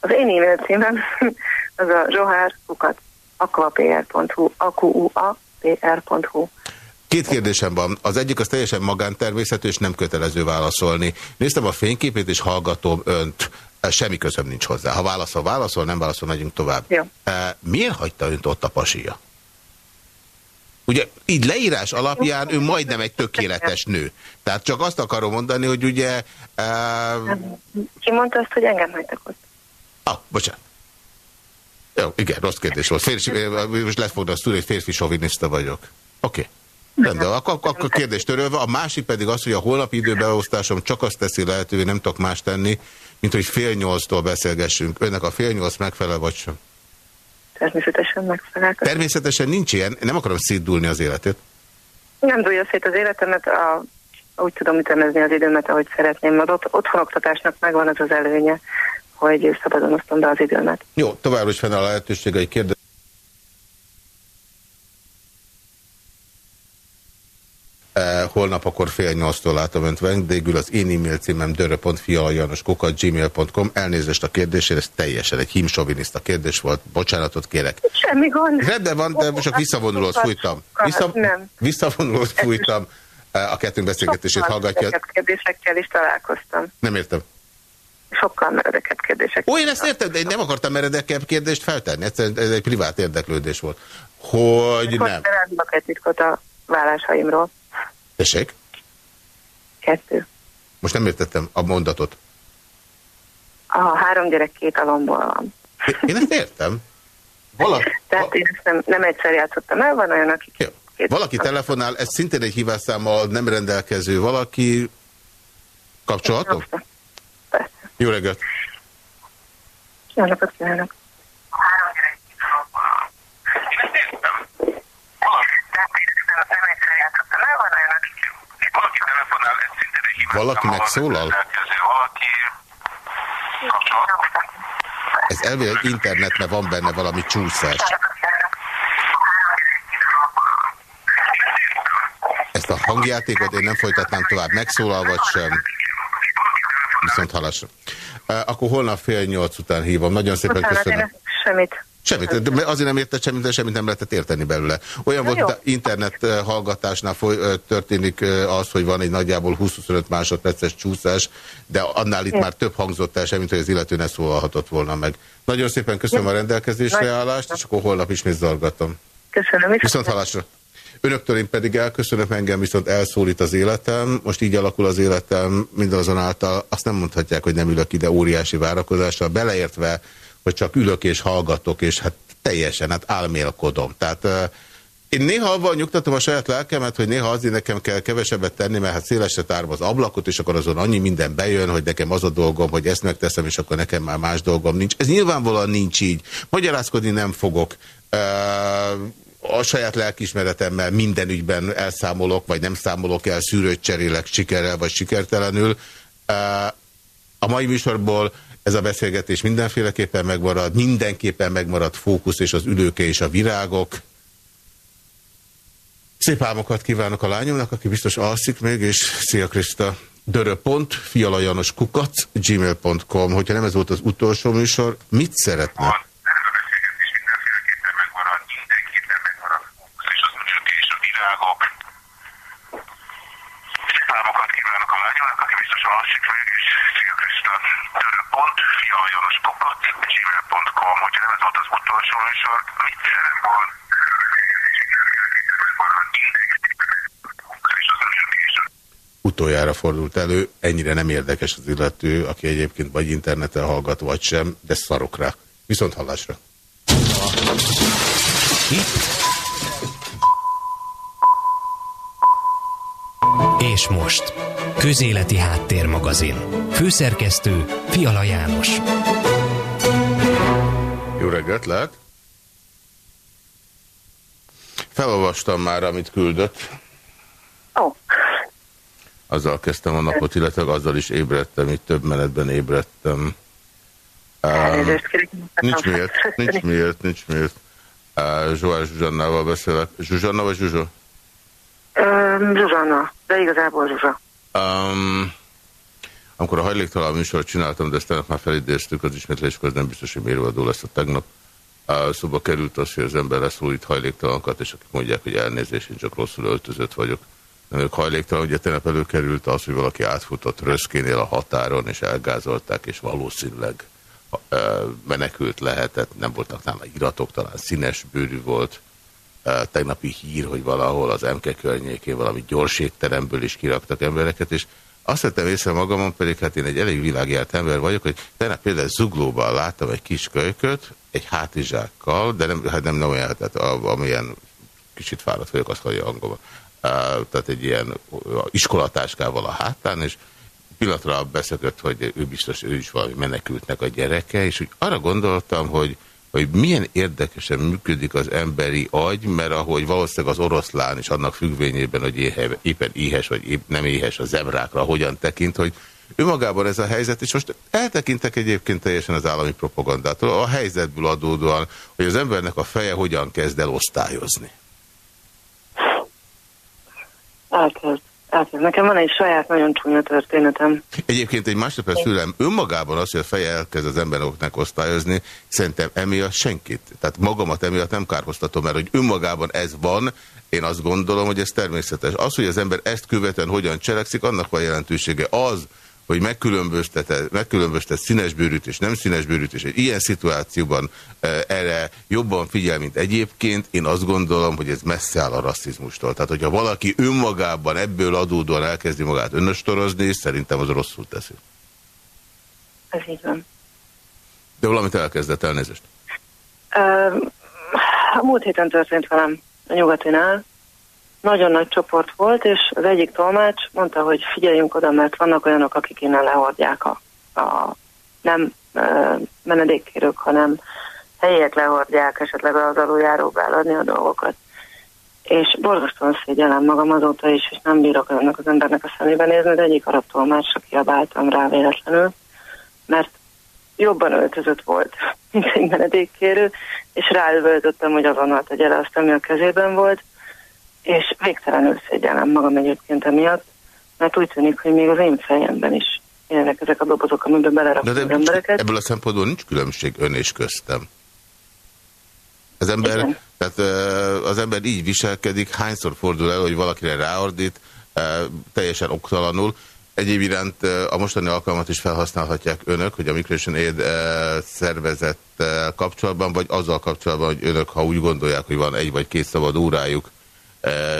Az én e-mail címem az a zsohárkukat aquapr.hu aquapr.hu Két kérdésem van. Az egyik az teljesen magántermészetű, és nem kötelező válaszolni. Néztem a fényképét, és hallgatom önt. Semmi közöm nincs hozzá. Ha válaszol, válaszol, nem válaszol, megyünk tovább. Ja. Miért hagyta önt ott a pasia? Ugye így leírás alapján ő majdnem egy tökéletes nő. Tehát csak azt akarom mondani, hogy ugye... Uh... Ki mondta azt, hogy engem hagytak ott? Ah, bocsánat. Jó, igen, rossz kérdés volt. Férfi, most lesz fogni azt tudni, hogy férfi soviniszta vagyok. Oké. Okay. Rendben, akkor, akkor kérdést törölve. A másik pedig az, hogy a holnapi időbeosztásom csak azt teszi lehetővé, nem tudok más tenni, mint hogy fél nyolctól beszélgessünk. Önnek a fél nyolc megfelel, vagy sem? Természetesen megfelel. Természetesen nincs ilyen, nem akarom szétdulni az életét. Nem dúlja szét az életemet, a, úgy tudom ütemezni az időmet, ahogy szeretném. Mert ott, otthonoktatásnak megvan az az előnye, hogy szabadon osztom be az időmet. Jó, továbbra is fennáll a lehetőség, hogy kérdez holnap akkor fél nyolctól látom önt vendégül, az én e-mail címem dörö.fialajanoskukat.gmail.com Elnézést a kérdésért, ez teljesen egy himsoviniszta kérdés volt, bocsánatot kérek. Semmi gond. Rendben van, de most csak visszavonulót fújtam. Vissza, visszavonulót fújtam. a kettőnk beszélgetését hallgatja. kérdésekkel is találkoztam. Nem értem. Sokkal meredekebb kérdések. Ó, én ezt értem, de én nem akartam meredekebb kérdést feltenni. Ez, ez egy privát érdeklődés volt. Hogy nem. Hogy egy titkot a vállásaimról. Tessék? Kettő. Most nem értettem a mondatot. A három gyerek két alomból van. Én ezt értem. Valaki, Tehát én ezt nem, nem egyszer játszottam el, van olyan, aki... Jó. Valaki telefonál, ez szintén egy hívásszámmal nem rendelkező valaki. Kapcsolatom? Jó reggelt! Jó napot kívánok! Valaki megszólal? Ez elvileg internet, mert van benne valami csúszás. Ezt a hangjátékot én nem folytatnám tovább. Megszólal vagy sem? Viszont halasra. Akkor holnap fél nyolc után hívom. Nagyon szépen Utána köszönöm. Semmit. Semmit, de azért nem értett semmit, de semmit nem lehetett érteni belőle. Olyan Na volt, hogy internet hallgatásnál foly, történik az, hogy van egy nagyjából 20-25 másodperces csúszás, de annál itt már több hangzott el semmit, hogy az illető ne szólalhatott volna meg. Nagyon szépen köszönöm a rendelkezésre állást, és akkor holnap ismét zargatom. Köszönöm. Viszont halásra. Önöktől én pedig elköszönök, engem viszont elszólít az életem. Most így alakul az életem, mindazonáltal azt nem mondhatják, hogy nem ülök ide óriási várakozással, beleértve, hogy csak ülök és hallgatok, és hát teljesen, hát álmélkodom. Tehát én néha abban nyugtatom a saját lelkemet, hogy néha azért nekem kell kevesebbet tenni, mert hát szélesre tárva az ablakot, és akkor azon annyi minden bejön, hogy nekem az a dolgom, hogy ezt megteszem, és akkor nekem már más dolgom nincs. Ez nyilvánvalóan nincs így. Magyarázkodni nem fogok. A saját lelkismeretemmel minden ügyben elszámolok, vagy nem számolok el, szűrőt cserélek sikerrel, vagy sikertelenül. A mai műsorból ez a beszélgetés mindenféleképpen megmarad, mindenképpen megmarad fókusz és az ülőke és a virágok. Szép álmokat kívánok a lányomnak, aki biztos alszik még, és szia Krista! Dörö.pont, fialajanoskukac, gmail.com. Hogyha nem ez volt az utolsó műsor, mit szeretne? Utoljára fordult elő, ennyire nem érdekes az illető, aki egyébként vagy interneten hallgat, vagy sem, de szarok rá. Viszont hallásra. És most, Közéleti Háttérmagazin. Főszerkesztő Fiala János. Jó reggelt, lehet? Felolvastam már, amit küldött. Ó. Oh azzal kezdtem a napot, illetve azzal is ébredtem, itt több menetben ébredtem. Um, nincs miért, nincs miért, nincs miért. Uh, Zsóás Zsuzsannával beszélek. Zsuzsanna vagy Zsuzsa? Um, Zsuzsanna, de igazából Zsuzsa. Um, amikor a hajléktalan műsort csináltam, de ezt már felidéztük, az ismétléskor nem biztos, hogy mérvadó lesz a tegnap. Uh, szóba került az, hogy az ember leszólít hajléktalankat, és akik mondják, hogy elnézést, én csak rosszul öltözött vagyok ők hajléktalan. Ugye tegnap előkerült az, hogy valaki átfutott Röszkénél a határon, és elgázolták, és valószínűleg menekült lehetett, nem voltak nála iratok, talán színes bőrű volt. Tegnapi hír, hogy valahol az MK környékén valami gyorségteremből is kiraktak embereket, és azt vettem észre magamon, pedig hát én egy elég világjárt ember vagyok, hogy tegnap például Zuglóban láttam egy kis kölyköt, egy hátizsákkal, de nem, hát nem, nem olyan, tehát amilyen kicsit fáradt vagyok, azt hallja angolban. Tehát egy ilyen iskolatáskával a hátán, és pillanatra beszökött, hogy ő biztos, ő is valami menekültnek a gyereke, és úgy arra gondoltam, hogy, hogy milyen érdekesen működik az emberi agy, mert ahogy valószínűleg az oroszlán is annak függvényében, hogy éhe, éppen éhes vagy épp nem éhes a zebrákra, hogyan tekint, hogy önmagában ez a helyzet, és most eltekintek egyébként teljesen az állami propagandától, a helyzetből adódóan, hogy az embernek a feje hogyan kezd el osztályozni. elkezd, Hát nekem van egy saját nagyon csúnya történetem. Egyébként egy másodperc szülem önmagában az, hogy a feje elkezd az emberoknak osztályozni, szerintem emiatt senkit. Tehát magamat emiatt nem kárhoztatom, mert hogy önmagában ez van, én azt gondolom, hogy ez természetes. Az, hogy az ember ezt követően hogyan cselekszik, annak van jelentősége. Az, hogy megkülönböztet, megkülönböztet színesbőrűt és nem színesbőrűt, és egy ilyen szituációban erre jobban figyel, mint egyébként, én azt gondolom, hogy ez messze áll a rasszizmustól. Tehát, hogyha valaki önmagában ebből adódóan elkezdi magát önöstorozni, szerintem az rosszul teszi. Ez így van. De valamit elkezdett elnézést. A múlt héten történt velem a nyugatinál, nagyon nagy csoport volt, és az egyik tolmács mondta, hogy figyeljünk oda, mert vannak olyanok, akik innen lehordják a, a nem e, menedékkérők, hanem helyiek lehordják esetleg az aluljáróba eladni a dolgokat. És borzasztóan szégyellem magam azóta is, és nem bírok ennek az embernek a szemébe nézni, de egyik arab tolmácsra kiabáltam rá véletlenül, mert jobban öltözött volt, mint egy menedékkérő, és ráüvöltöttem, hogy azonnal tegye le azt, ami a kezében volt, és végtelenül szégyellem magam egyébként emiatt, mert úgy tűnik, hogy még az én fejemben is élnek ezek a dobozok, amiben beleraknak az embereket. Ebből a szempontból nincs különbség ön és köztem. Az ember, Igen. tehát az ember így viselkedik, hányszor fordul el, hogy valakire ráordít, teljesen oktalanul. Egyéb iránt a mostani alkalmat is felhasználhatják önök, hogy a Migration Aid szervezett kapcsolatban, vagy azzal kapcsolatban, hogy önök, ha úgy gondolják, hogy van egy vagy két szabad órájuk,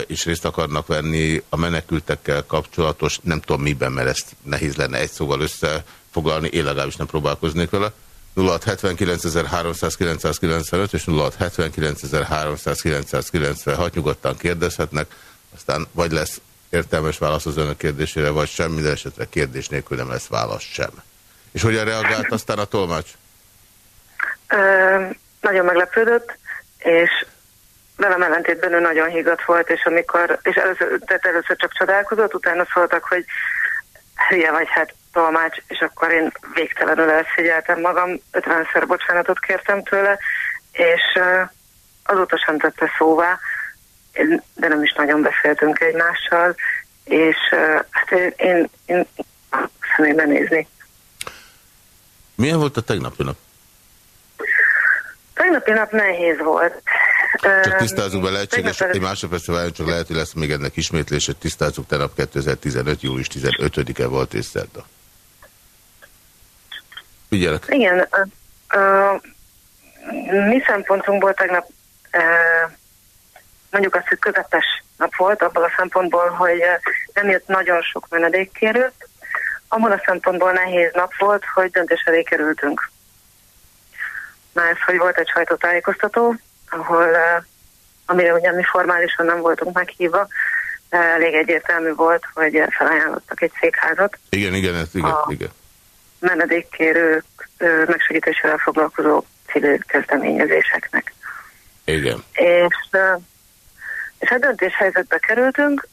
és részt akarnak venni a menekültekkel kapcsolatos, nem tudom miben, mert ezt nehéz lenne egy szóval összefoglalni, én legalábbis nem próbálkoznék vele. 0679.395 és 0679.396 nyugodtan kérdezhetnek, aztán vagy lesz értelmes válasz az önök kérdésére, vagy sem, minden esetre kérdés nélkül nem lesz válasz sem. És hogyan reagált aztán a tolmács? Ö, nagyon meglepődött, és velem ellentétben ő nagyon higgadt volt, és amikor, és először, tehát először csak csodálkozott, utána szóltak, hogy hülye vagy, hát tolmács, és akkor én végtelenül elszégyeltem magam, 50-szer bocsánatot kértem tőle, és azóta sem tette szóvá, de nem is nagyon beszéltünk egymással, és hát én, én, én szemébe nézni. Milyen volt a tegnapi nap? Tegnapi nap nehéz volt. Csak tisztázunk be, lehetséges, egy másodperc várjon, csak lehet, hogy lesz még ennek ismétlése. Tisztázunk, tegnap 2015. július 15-e volt és szerda. Ügyelek. Igen. Mi szempontunkból tegnap mondjuk azt, hogy közepes nap volt, abban a szempontból, hogy nem jött nagyon sok menedékkérő, abban a szempontból nehéz nap volt, hogy döntés elé kerültünk. Ez, hogy volt egy sajtótájékoztató, ahol, eh, amire ugye mi formálisan nem voltunk meghívva, elég egyértelmű volt, hogy felajánlottak egy székházat. Igen, igen, ez, igen, a igen. menedékkérők megsegítésével foglalkozó civil kezdeményezéseknek. Igen. És, és a döntéshelyzetbe kerültünk,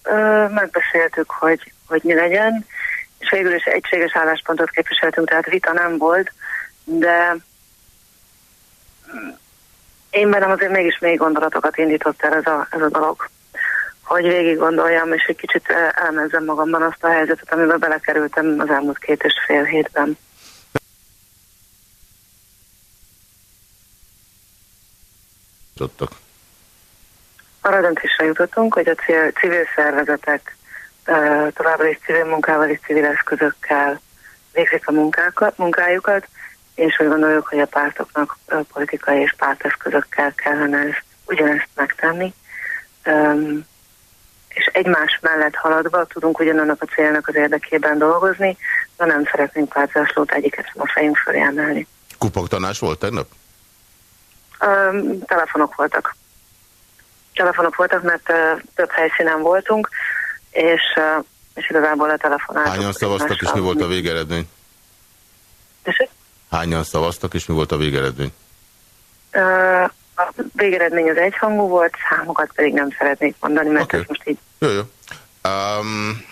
megbeszéltük, hogy, hogy mi legyen, és végül is egységes álláspontot képviseltünk, tehát vita nem volt, de én bennem azért mégis még gondolatokat indított el ez a, ez a dolog. Hogy végig gondoljam, és egy kicsit elmezzem magamban azt a helyzetet, amiben belekerültem az elmúlt két és fél hétben. Tudtok. Arra döntésre jutottunk, hogy a civil szervezetek továbbra is civil munkával és civil eszközökkel végzik a munkájukat, és úgy gondoljuk, hogy a pártoknak politikai és párteszközökkel kellene ezt, ugyanezt megtenni. Um, és egymás mellett haladva tudunk ugyanannak a célnak az érdekében dolgozni, de nem szeretnénk pártzáslót egyiket sem a fejünk fölé emelni. Kupaktanás volt tegnap? Um, telefonok voltak. Telefonok voltak, mert uh, több helyszínen voltunk, és, uh, és igazából a telefonáltunk. Hányan szavaztak, és mi volt a végeredmény? Tessék? Hányan szavaztak, és mi volt a végeredmény? A végeredmény az egyhangú volt, számokat pedig nem szeretnék mondani, mert okay. ez most így... Jó, jó. Um,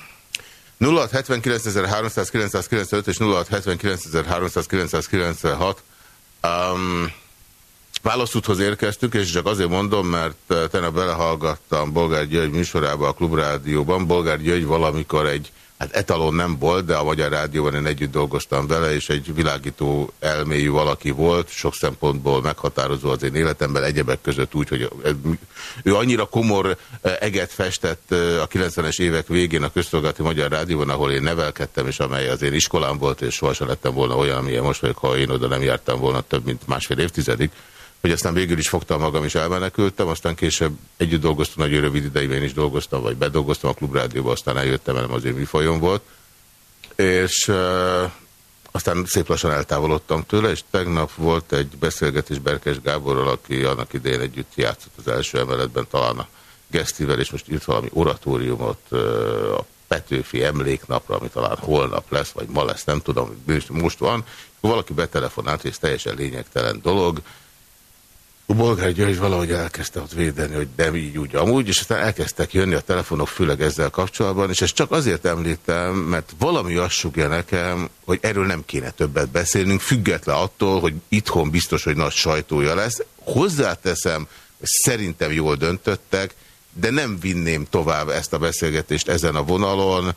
0679.395 és 0679.396 um, Válaszúthoz érkeztünk, és csak azért mondom, mert tegnap belehallgattam Bolgár György műsorába a Klubrádióban. Bolgár György valamikor egy Hát etalon nem volt, de a Magyar Rádióban én együtt dolgoztam vele, és egy világító elmélyű valaki volt, sok szempontból meghatározó az én életemben, egyebek között úgy, hogy ő annyira komor eh, eget festett eh, a 90-es évek végén a Közszolgálati Magyar Rádióban, ahol én nevelkedtem, és amely az én iskolám volt, és sohasem lettem volna olyan, amilyen most vagyok, ha én oda nem jártam volna több mint másfél évtizedig, hogy aztán végül is fogtam magam és elmenekültem, aztán később együtt dolgoztam, nagyon rövid ideig is dolgoztam, vagy bedolgoztam a klubrádióba, aztán eljöttem, mert az én műfajom volt, és uh, aztán szép lassan eltávolodtam tőle, és tegnap volt egy beszélgetés Berkes Gáborral, aki annak idején együtt játszott az első emeletben, talán a Gesztivel, és most írt valami oratóriumot uh, a Petőfi emléknapra, ami talán holnap lesz, vagy ma lesz, nem tudom, most van. Valaki betelefonált, és ez teljesen lényegtelen dolog, a Bolgár György valahogy elkezdte ott védeni, hogy nem így úgy amúgy, és aztán elkezdtek jönni a telefonok főleg ezzel kapcsolatban, és ezt csak azért említem, mert valami azt nekem, hogy erről nem kéne többet beszélnünk, független attól, hogy itthon biztos, hogy nagy sajtója lesz. Hozzáteszem, hogy szerintem jól döntöttek, de nem vinném tovább ezt a beszélgetést ezen a vonalon,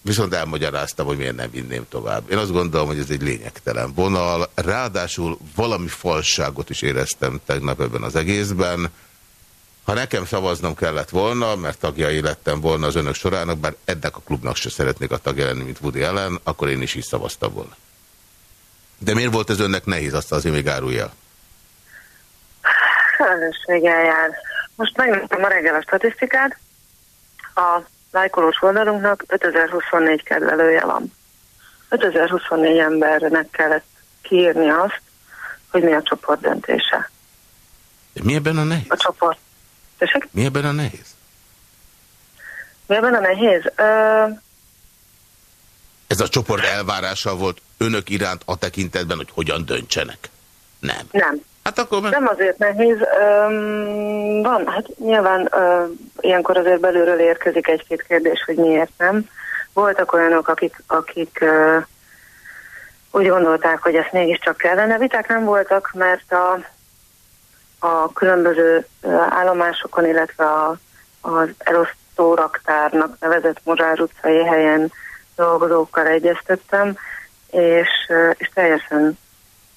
Viszont elmagyaráztam, hogy miért nem vinném tovább. Én azt gondolom, hogy ez egy lényegtelen vonal. Ráadásul valami falságot is éreztem tegnap ebben az egészben. Ha nekem szavaznom kellett volna, mert tagjai lettem volna az önök sorának, bár ennek a klubnak se szeretnék a tagja lenni, mint Woody ellen, akkor én is így szavaztam volna. De miért volt ez önnek nehéz, azt azért még árulja? Felelősséggel jár. Most megnéztem a reggel a statisztikát. A lájkolós oldalunknak 5024 kedvelője van. 5024 embernek kellett kiírni azt, hogy mi a csoport döntése. De mi ebben a nehéz? A csoport. Tessék? Mi ebben a nehéz? Mi ebben a nehéz? Ö... Ez a csoport elvárása volt önök iránt a tekintetben, hogy hogyan döntsenek? Nem. Nem. Hát akkor meg... Nem azért nehéz. Öm, van, hát nyilván ö, ilyenkor azért belülről érkezik egy-két kérdés, hogy miért nem. Voltak olyanok, akik, akik ö, úgy gondolták, hogy ezt mégiscsak kellene. Viták nem voltak, mert a, a különböző állomásokon, illetve a, az elosztó raktárnak nevezett Mozsár utcai helyen dolgozókkal egyeztettem, és, és teljesen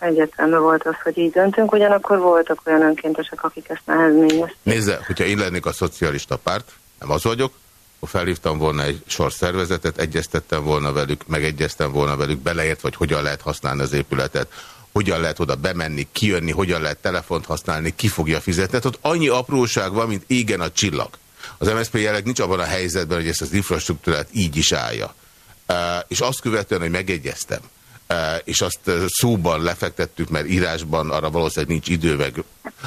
egyértelmű volt az, hogy így döntünk, ugyanakkor voltak olyan önkéntesek, akik ezt nehezményezték. Nézze, hogyha én lennék a szocialista párt, nem az vagyok, akkor felhívtam volna egy sor szervezetet, egyeztettem volna velük, megegyeztem volna velük, beleért, vagy hogyan lehet használni az épületet, hogyan lehet oda bemenni, kijönni, hogyan lehet telefont használni, ki fogja fizetni. Tehát ott annyi apróság van, mint égen a csillag. Az MSZP jelenleg nincs abban a helyzetben, hogy ezt az infrastruktúrát így is állja. Uh, és azt követően, hogy megegyeztem, és azt szóban lefektettük, mert írásban arra valószínűleg nincs idő, meg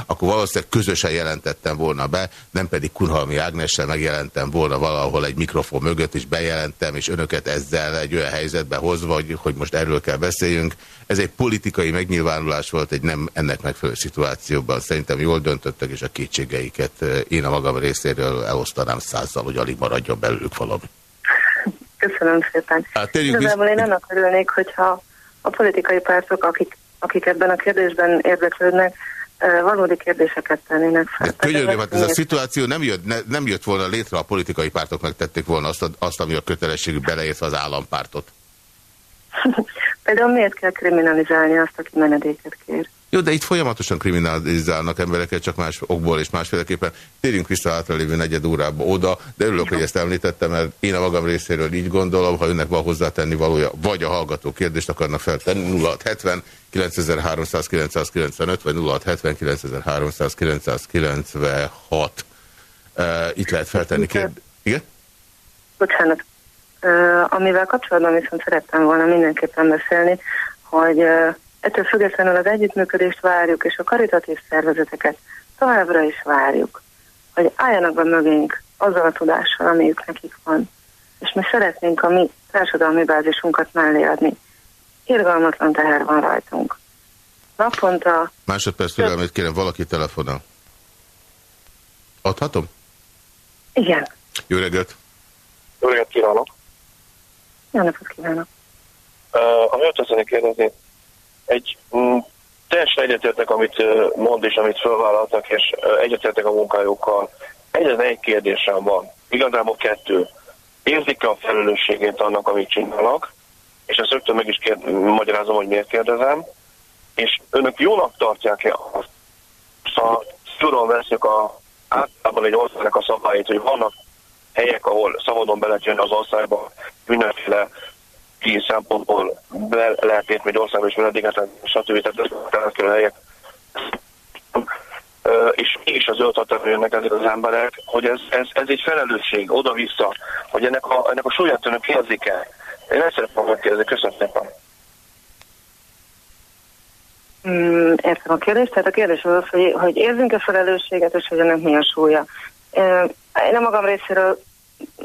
akkor valószínűleg közösen jelentettem volna be, nem pedig Kunhalmi Ágnessel megjelentem volna valahol egy mikrofon mögött, és bejelentem, és önöket ezzel egy olyan helyzetbe hozva, hogy, hogy most erről kell beszéljünk. Ez egy politikai megnyilvánulás volt, egy nem ennek megfelelő szituációban. Szerintem jól döntöttek, és a kétségeiket én a magam részéről elosztanám százzal, hogy alig maradjon belőlük valami. Köszönöm szépen. Hát, Igazából én annak örülnék, hogyha a politikai pártok, akik, akik ebben a kérdésben érdeklődnek, valódi kérdéseket tennének fel. Könyörgöm, hát ez a szituáció nem jött, ne, nem jött volna létre, a politikai pártok megtették volna azt, azt ami a kötelességük beleértve az állampártot. Például miért kell kriminalizálni azt, aki menedéket kér? Jó, de itt folyamatosan kriminalizálnak embereket, csak más okból és másféleképpen. Térjünk vissza hátralévő negyed órába oda, de örülök, hogy ezt említettem, mert én a magam részéről így gondolom, ha önnek van hozzátenni valója, vagy a hallgató kérdést akarnak feltenni, 0670 9395 vagy 0670 9396. Uh, itt lehet feltenni kérdést. Igen? Bocsánat. Uh, amivel kapcsolatban viszont szerettem volna mindenképpen beszélni, hogy uh, Ettől függetlenül az együttműködést várjuk, és a karitatív szervezeteket továbbra is várjuk, hogy álljanak be mögénk azzal a tudással, amiük nekik van. És mi szeretnénk a mi társadalmi bázisunkat mellé adni. Irgalmatlan teher van rajtunk. Naponta... Másodperc türelmét kérem, valaki telefonál. Adhatom? Igen. Jó reggelt! Jó reggelt kívánok! Jó napot kívánok! Uh, ami azt kérdezni, egy mm, teljesen egyetértek, amit mond és amit felvállaltak, és egyetértek a munkájukkal. Egyetlen egy kérdésem van, igazából kettő. Érzik-e a felelősségét annak, amit csinálnak, és ezt rögtön meg is kérd, magyarázom, hogy miért kérdezem, és önök jónak tartják-e azt, szóval tudom veszük a, általában egy országnak a szabályait, hogy vannak helyek, ahol szabadon be lehet jönni az országba, mindenféle ki szempontból be lehet érteni egy országba, és menedéket, stb. Tehát ez a helyek. És mégis az zöld határa jönnek ezek az emberek, hogy ez, ez, ez egy felelősség oda-vissza, hogy ennek a, ennek a súlyát önök érzik el. Én ezt szeretném megkérdezni, köszönöm szépen. Mm, értem a kérdést. Tehát a kérdés az hogy, hogy érzünk-e felelősséget, és hogy ennek mi a súlya. Én a magam részéről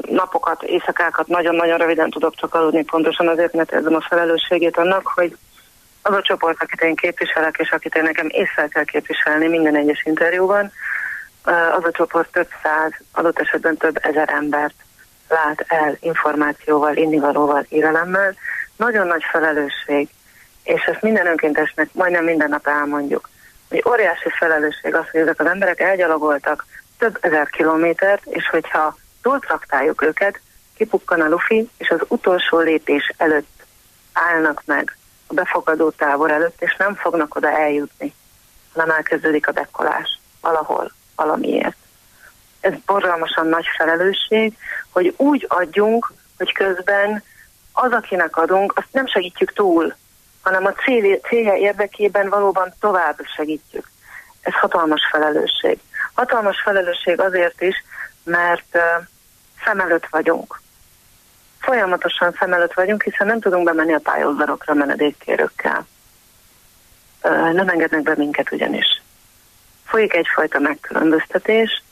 napokat, éjszakákat nagyon-nagyon röviden tudok csak aludni, pontosan azért, mert érzem a felelősségét annak, hogy az a csoport, akit én képviselek, és akit én nekem észre kell képviselni minden egyes interjúban, az a csoport több száz, adott esetben több ezer embert lát el információval, innivalóval, írelemmel. Nagyon nagy felelősség, és ezt minden önkéntesnek majdnem minden nap elmondjuk, hogy óriási felelősség az, hogy ezek az emberek elgyalogoltak több ezer kilométert, és hogyha túltraktáljuk őket, kipukkan a lufi, és az utolsó lépés előtt állnak meg a befogadó tábor előtt, és nem fognak oda eljutni, hanem elkezdődik a dekkolás valahol, valamiért. Ez borzalmasan nagy felelősség, hogy úgy adjunk, hogy közben az, akinek adunk, azt nem segítjük túl, hanem a cél, célja érdekében valóban tovább segítjük. Ez hatalmas felelősség. Hatalmas felelősség azért is, mert uh, szem előtt vagyunk. Folyamatosan szem előtt vagyunk, hiszen nem tudunk bemenni a pályázatokra menedékkérőkkel. Nem engednek be minket ugyanis. Folyik egyfajta megkülönböztetés,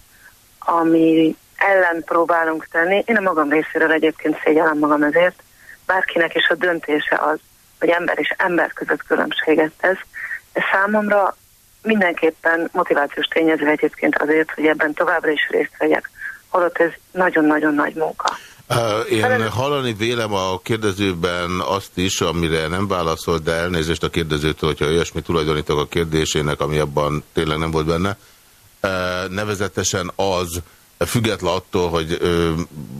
ami ellen próbálunk tenni. Én a magam részéről egyébként szégyellem magam ezért. Bárkinek is a döntése az, hogy ember és ember között különbséget tesz. Ez számomra mindenképpen motivációs tényező egyébként azért, hogy ebben továbbra is részt vegyek. Holott ez nagyon-nagyon nagy munka. Én hallani vélem a kérdezőben azt is, amire nem válaszolt, de elnézést a kérdezőtől, hogyha olyasmi tulajdonítok a kérdésének, ami abban tényleg nem volt benne. Nevezetesen az, független attól, hogy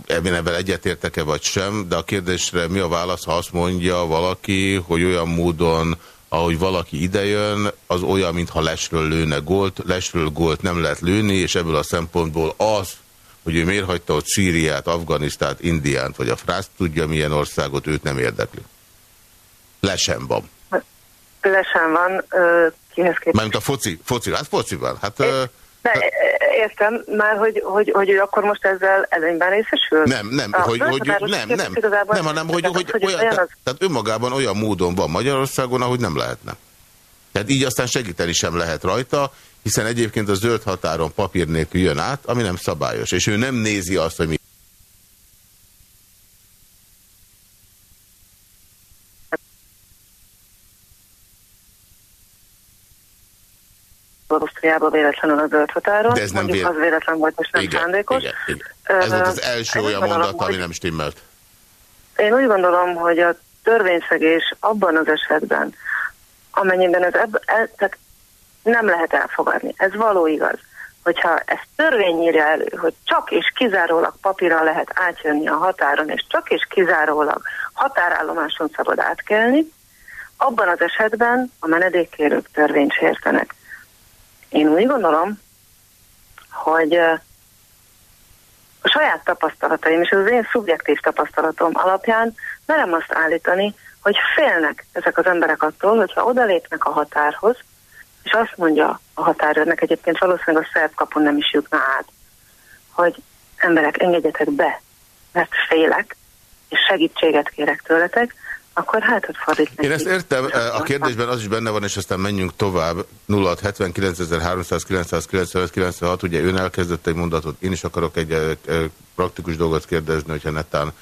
ebben ebben egyetértek-e vagy sem, de a kérdésre mi a válasz, ha azt mondja valaki, hogy olyan módon, ahogy valaki idejön, az olyan, mintha lesről lőne gólt, lesről gólt nem lehet lőni, és ebből a szempontból az, hogy ő miért hagyta ott Szíriát, Afganisztánt, Indiánt, vagy a Frászt tudja milyen országot, őt nem érdekli. Lesen van. Lesen van, kihez képest. Mármint a foci, foci, hát fociban. Hát, é de, értem, már hogy, hogy, hogy ő akkor most ezzel előnyben részesül? Nem, nem, a, hogy, hogy, nem, nem, nem, hanem hogy, hogy, hogy olyan, tehát, tehát önmagában olyan módon van Magyarországon, ahogy nem lehetne. Tehát így aztán segíteni sem lehet rajta, hiszen egyébként a zöld határon papír nélkül jön át, ami nem szabályos, és ő nem nézi azt, hogy mi Ausztriába véletlenül a zöld határon. De ez nem véletlen. az véletlen volt, és nem igen, szándékos. Igen, igen. Ez volt az első uh, olyan mondat, ami nem stimmelt. Én úgy gondolom, hogy a törvényszegés abban az esetben, amennyiben ez ebb, e, tehát nem lehet elfogadni. Ez való igaz. Hogyha ezt törvény írja elő, hogy csak és kizárólag papírral lehet átjönni a határon, és csak és kizárólag határállomáson szabad átkelni, abban az esetben a menedékkérők törvényt sértenek. Én úgy gondolom, hogy a saját tapasztalataim és az én szubjektív tapasztalatom alapján merem azt állítani, hogy félnek ezek az emberek attól, hogyha odalépnek a határhoz, és azt mondja a határőrnek, egyébként valószínűleg a szerb kapun nem is jutna át, hogy emberek, engedjetek be, mert félek, és segítséget kérek tőletek, akkor hát hogy fordít Én ezt értem, a kérdésben az is benne van, és aztán menjünk tovább. 0679.395.996, ugye ön elkezdett egy mondatot, én is akarok egy praktikus dolgot kérdezni, hogyha netán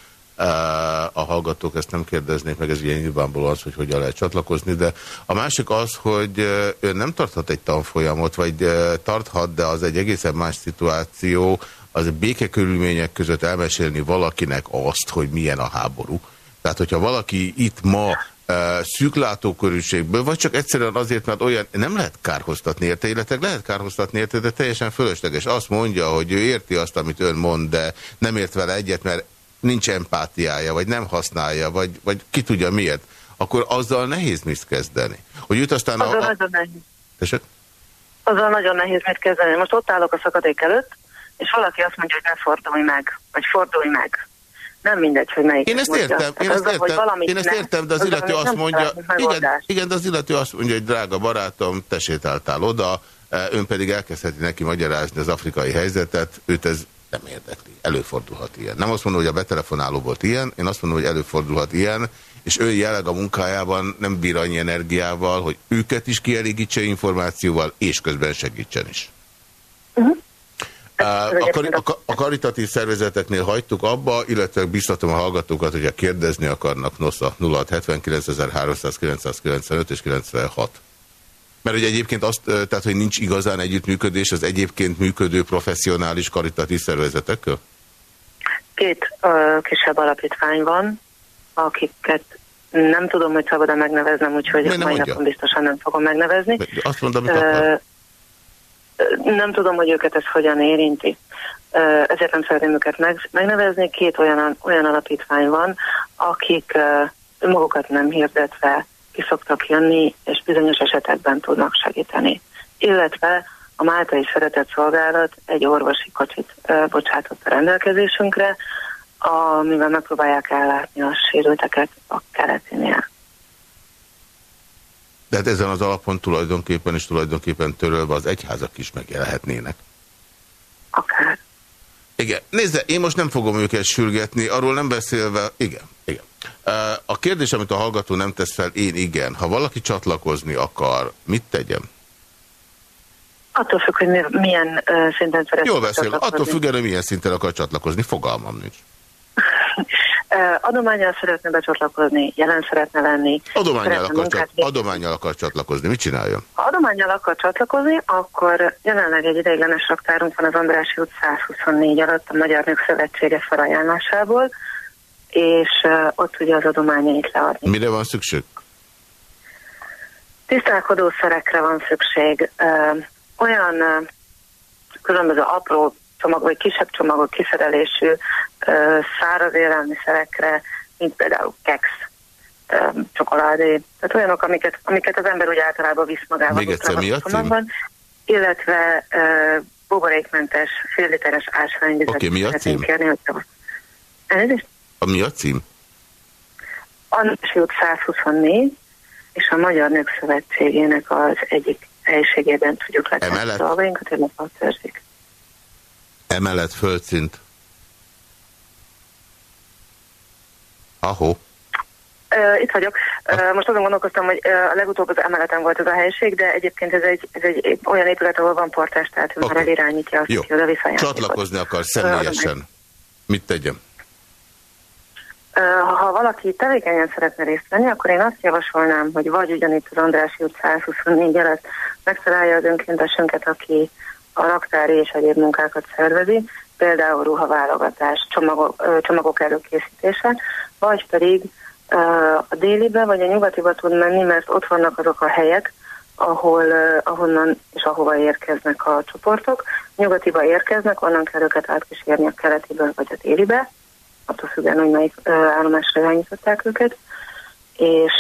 a hallgatók ezt nem kérdeznék meg, ez ugye nyilvánvaló az, hogy hogyan lehet csatlakozni, de a másik az, hogy ön nem tarthat egy tanfolyamot, vagy tarthat, de az egy egészen más szituáció, az békekörülmények között elmesélni valakinek azt, hogy milyen a háború. Tehát, hogyha valaki itt ma szűklátókörűségből, vagy csak egyszerűen azért, mert olyan nem lehet kárhoztatni érte, illetve lehet kárhoztatni érte, de teljesen fölösleges. Azt mondja, hogy ő érti azt, amit ön mond, de nem ért vele egyet, mert nincs empátiája, vagy nem használja, vagy, vagy ki tudja miért, akkor azzal nehéz mit kezdeni. Hogy jut aztán azzal a... Nagyon nehéz. Tessék? Azzal nagyon nehéz mit kezdeni. Most ott állok a szakadék előtt, és valaki azt mondja, hogy ne fordulj meg, vagy fordulj meg nem mindegy, hogy melyik. Én ezt értem, én ezt értem, én ezt értem, de az illető azt mondja, igen, igen, de az illető azt mondja, hogy drága barátom, te sétáltál oda, e, ön pedig elkezdheti neki magyarázni az afrikai helyzetet, őt ez nem érdekli. Előfordulhat ilyen. Nem azt mondom, hogy a betelefonáló volt ilyen, én azt mondom, hogy előfordulhat ilyen, és ő jelenleg a munkájában nem bír annyi energiával, hogy őket is kielégítse információval, és közben segítsen is. Uh -huh. A, a, a karitatív szervezeteknél hagytuk abba, illetve biztatom a hallgatókat, hogyha kérdezni akarnak NOSZA 0679.395 és 96. Mert hogy egyébként azt, tehát, hogy nincs igazán együttműködés az egyébként működő professzionális karitatív szervezetekkel? Két uh, kisebb alapítvány van, akiket nem tudom, hogy szabad-e megneveznem, úgyhogy mai napon biztosan nem fogom megnevezni. Azt mondom, amit nem tudom, hogy őket ez hogyan érinti. Ezért nem szeretném őket megnevezni. Két olyan, olyan alapítvány van, akik magukat nem hirdetve ki szoktak jönni, és bizonyos esetekben tudnak segíteni. Illetve a Máltai Szeretett Szolgálat egy orvosi kocsit bocsátott a rendelkezésünkre, amivel megpróbálják ellátni a sérülteket a keletinél. De hát ezen az alapon tulajdonképpen és tulajdonképpen törölve az egyházak is megjelenhetnének. Akár. Igen. Nézze, én most nem fogom őket sürgetni, arról nem beszélve, igen. A kérdés, amit a hallgató nem tesz fel, én igen. Ha valaki csatlakozni akar, mit tegyem? Attól függ, hogy milyen uh, szinten szeretnél Jól beszél, attól függően, milyen szinten akar csatlakozni, fogalmam nincs. Adományjal szeretne becsatlakozni, jelen szeretne lenni. Adományjal akar, csat, adományjal akar csatlakozni, mit csináljon? Ha adományjal akar csatlakozni, akkor jelenleg egy ideiglenes raktárunk van az Andrássy út 124 alatt a Magyar Nők Szövetsége felajánlásából, és ott tudja az adományait leadni. Mire van szükség? Tisztálkodószerekre van szükség. Olyan különböző apró csomag, vagy kisebb csomagok kiszerelésű száraz élelmiszerekre, mint például keks, csokoládé, tehát olyanok, amiket, amiket az ember úgy általában visz magával. Még egyszer mi a cím? Illetve uh, buborékmentes, fél literes ásványvizet. Oké, okay, mi a cím? Kérni, hogy Elnézést? A mi a cím? Andrássy út 124, és a Magyar Nők Szövetségének az egyik helyiségében tudjuk letenni a dolgainkat, a törzik. Emelet földszint. Ahó. Itt vagyok. Most azon gondolkoztam, hogy a legutóbb az emeleten volt ez a helység, de egyébként ez egy, ez egy olyan épület, ahol van portás, tehát okay. már elirányítja azt, Jó. hogy oda Csatlakozni akar személyesen. Mit tegyem? Ha valaki tevékenyen szeretne részt venni, akkor én azt javasolnám, hogy vagy ugyanitt az Andrássy út 124 előtt megtalálja az önkéntesünket, aki a raktári és egyéb munkákat szervezi, például ruhaválogatás, csomagok, csomagok előkészítése, vagy pedig a délibe vagy a nyugatiba tud menni, mert ott vannak azok a helyek, ahol, ahonnan és ahova érkeznek a csoportok. Nyugatiba érkeznek, onnan kell őket átkísérni a keletiből vagy a délibe, attól függően, hogy melyik állomásra irányították őket, és,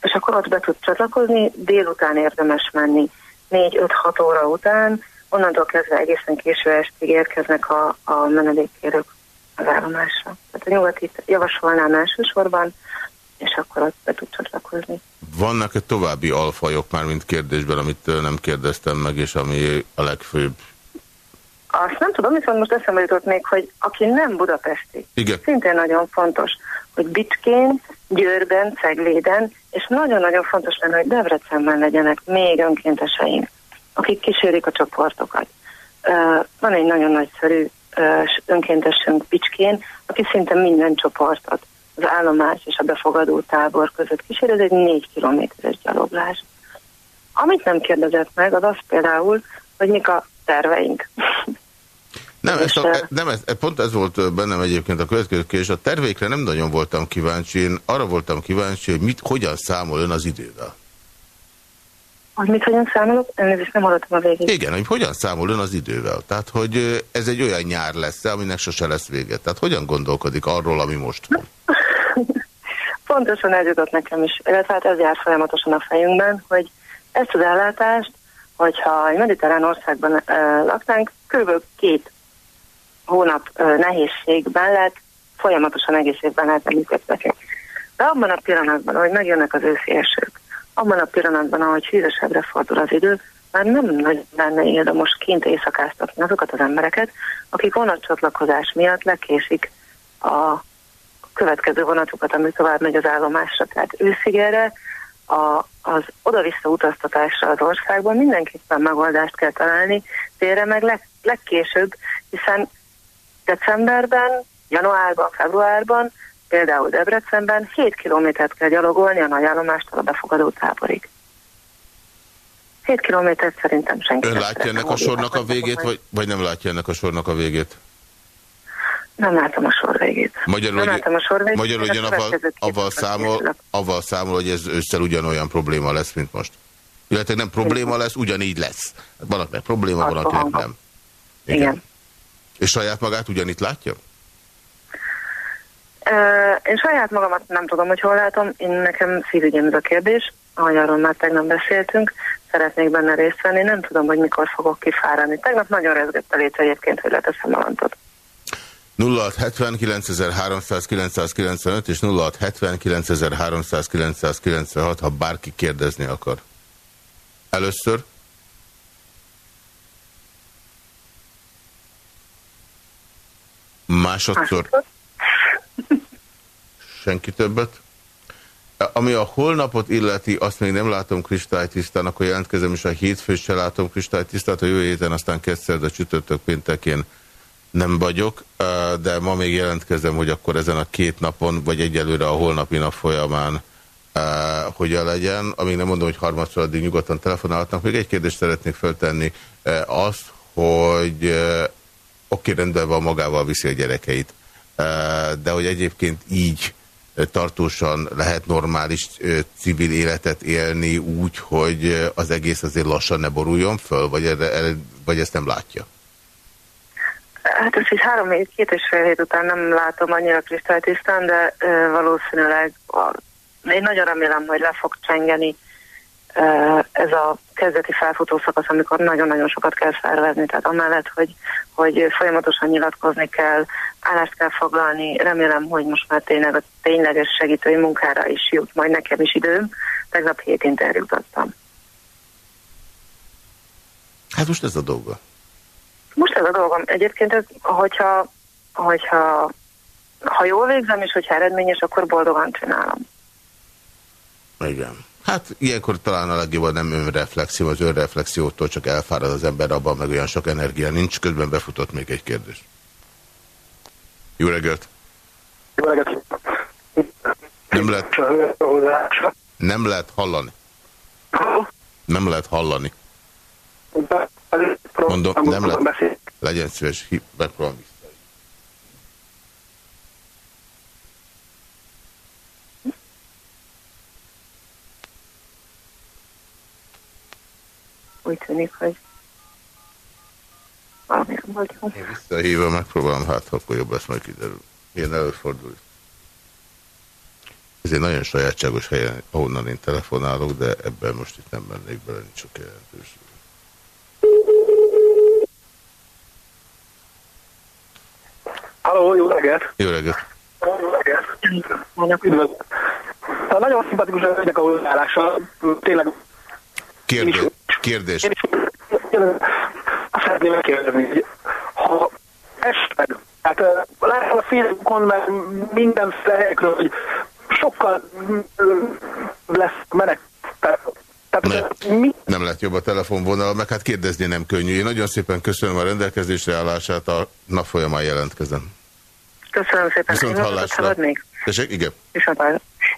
és akkor ott be tud csatlakozni, délután érdemes menni 4-5-6 óra után, onnantól kezdve egészen késő estig érkeznek a, a menedékkérők az állomásra. Tehát a nyugati javasolnám elsősorban, és akkor ott be tud csatlakozni. Vannak-e további alfajok már, mint kérdésben, amit nem kérdeztem meg, és ami a legfőbb? Azt nem tudom, viszont most eszembe jutott még, hogy aki nem budapesti, Igen. szintén nagyon fontos, hogy Bicskén, Győrben, Cegléden, és nagyon-nagyon fontos lenne, hogy Debrecenben legyenek még önkénteseink, akik kísérik a csoportokat. Van egy nagyon nagyszerű önkéntesünk Bicskén, aki szinte minden csoportot az állomás és a befogadó tábor között kísér, ez egy négy kilométeres gyaloglás. Amit nem kérdezett meg, az az például, hogy mik a terveink. Nem, ezt a, nem ez, pont ez volt bennem egyébként a következő kérdés. A tervékre nem nagyon voltam kíváncsi. Én arra voltam kíváncsi, hogy mit, hogyan számol ön az idővel. Hogy mit hogyan számolok? Elnézést nem hallottam a végét. Igen, hogy hogyan számol ön az idővel. Tehát, hogy ez egy olyan nyár lesz, aminek sose lesz vége. Tehát hogyan gondolkodik arról, ami most van? Pontosan ez jutott nekem is, illetve hát ez jár folyamatosan a fejünkben, hogy ezt az ellátást, hogyha egy mediterrán országban e, laknánk, kb. két hónap nehézségben lehet, folyamatosan egész évben lehet működtetni. De abban a pillanatban, hogy megjönnek az őszi esők, abban a pillanatban, ahogy hűvösebbre fordul az idő, már nem nagy lenne most kint éjszakáztatni azokat az embereket, akik vonatcsatlakozás miatt lekésik a következő vonatukat, ami tovább megy az állomásra, tehát őszigerre, a, az oda-vissza utaztatásra az országban mindenképpen megoldást kell találni, térre meg leg, legkésőbb, hiszen decemberben, januárban, februárban, például Debrecenben 7 kilométert kell gyalogolni a nagyállomástól a befogadó táborig. 7 kilométert szerintem senki Ön látja ennek a sornak a végét, vagy, vagy nem látja ennek a sornak a végét? Nem látom a sor végét. Magyarul, nem látom a sor végét. Magyarul ugyan avval, számol, avval számol, hogy ez ősszel ugyanolyan probléma lesz, mint most. Illetve nem probléma lesz, ugyanígy lesz. Van, meg probléma, van, akinek nem. Igen. Igen. És saját magát ugyanitt látja? Én saját magamat nem tudom, hogy hol látom. Én nekem szívügyem ez a kérdés, ahogy arról már tegnap beszéltünk. Szeretnék benne részt venni, nem tudom, hogy mikor fogok kifáradni. Tegnap nagyon rezgett a létre egyébként, hogy leteszem a lantot. 0670 9395 és 0670 9396, ha bárki kérdezni akar. Először. Másodszor. Senki többet. Ami a holnapot illeti, azt még nem látom kristálytisztán, akkor jelentkezem, és a hétfőt se látom kristálytisztát, a jövő héten aztán kétszer, de csütörtök péntekén nem vagyok, de ma még jelentkezem, hogy akkor ezen a két napon, vagy egyelőre a holnapi nap folyamán hogyan legyen. Amíg nem mondom, hogy harmadszor addig nyugodtan telefonálhatnak. Még egy kérdést szeretnék feltenni. Az, hogy oké, rendben van, magával viszi a gyerekeit, de hogy egyébként így tartósan lehet normális civil életet élni úgy, hogy az egész azért lassan ne boruljon föl, vagy, erre, vagy ezt nem látja? Hát ezt is három két és fél hét után nem látom annyira kristálytisztán, de ö, valószínűleg a, én nagyon remélem, hogy le fog csengeni ez a kezdeti felfutó szakasz, amikor nagyon-nagyon sokat kell szervezni, tehát amellett, hogy, hogy folyamatosan nyilatkozni kell, állást kell foglalni, remélem, hogy most már tényleg a tényleges segítői munkára is jut, majd nekem is időm. Tegnap hét interjút adtam. Hát most ez a dolga. Most ez a dolgom. Egyébként, ez, hogyha, hogyha ha jól végzem, és hogyha eredményes, akkor boldogan csinálom. Igen. Hát ilyenkor talán a legjobb nem önreflexió, az önreflexiótól csak elfárad az ember, abban meg olyan sok energia nincs. Közben befutott még egy kérdés. Jó reggelt! Jó reggelt! Nem lehet, nem lehet hallani. Nem lehet hallani. Mondom, nem lehet. Legyen szíves, megpróbálom vissza. Úgy tűnik, hogy valami volt Én visszahívom, megpróbálom, hát akkor jobb lesz, majd kiderül. Ilyen előfordul. Ez egy nagyon sajátságos helyen, ahonnan én telefonálok, de ebben most itt nem mennék bele, nincs sok jelentőség. Halló, jó reggelt! Jó reggelt! Jó reggelt! Nagyon szimpatikus a a hozzáállása. Tényleg... Kérdés. Kérdés. Én is, azt szeretném megkérdezni, hogy ha esetleg, hát látom a Facebookon, mert mindenféle helyekről, hogy sokkal lesz menek, nem, nem lett jobb a telefonvonal, meg hát kérdezni nem könnyű. Én nagyon szépen köszönöm a rendelkezésre állását, a nap folyamán jelentkezem. Köszönöm szépen. Viszont hallásra. Tessék, igen. Viszont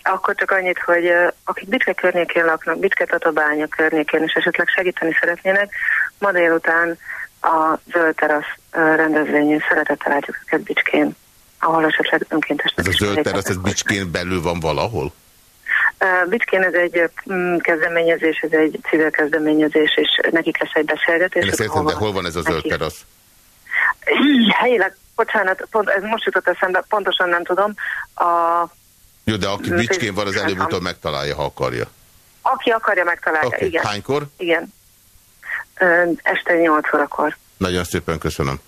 Akkor csak annyit, hogy akik Bicske környékén laknak, Bicske Tatabánya környékén, és esetleg segíteni szeretnének, ma délután a Zöld Terasz rendezvényén szeretettel látjuk őket Bicskén, ahol esetleg önkéntes. Ez a zöld terasz, ez Bicskén belül van valahol? Bicskén ez egy mm, kezdeményezés, ez egy civil kezdeményezés, és nekik lesz egy beszélgetés. Én ezt értem, de hol van ez a zöld terasz? Helyileg, bocsánat, pont, ez most jutott eszembe, pontosan nem tudom. A, Jó, de aki Bicskén van, az előbb-utóbb megtalálja, ha akarja. Aki akarja, megtalálja, okay. igen. Hánykor? Igen. Este 8 órakor. Nagyon szépen köszönöm.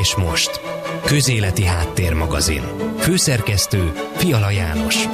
És most, Közéleti Háttérmagazin. Főszerkesztő Fiala János.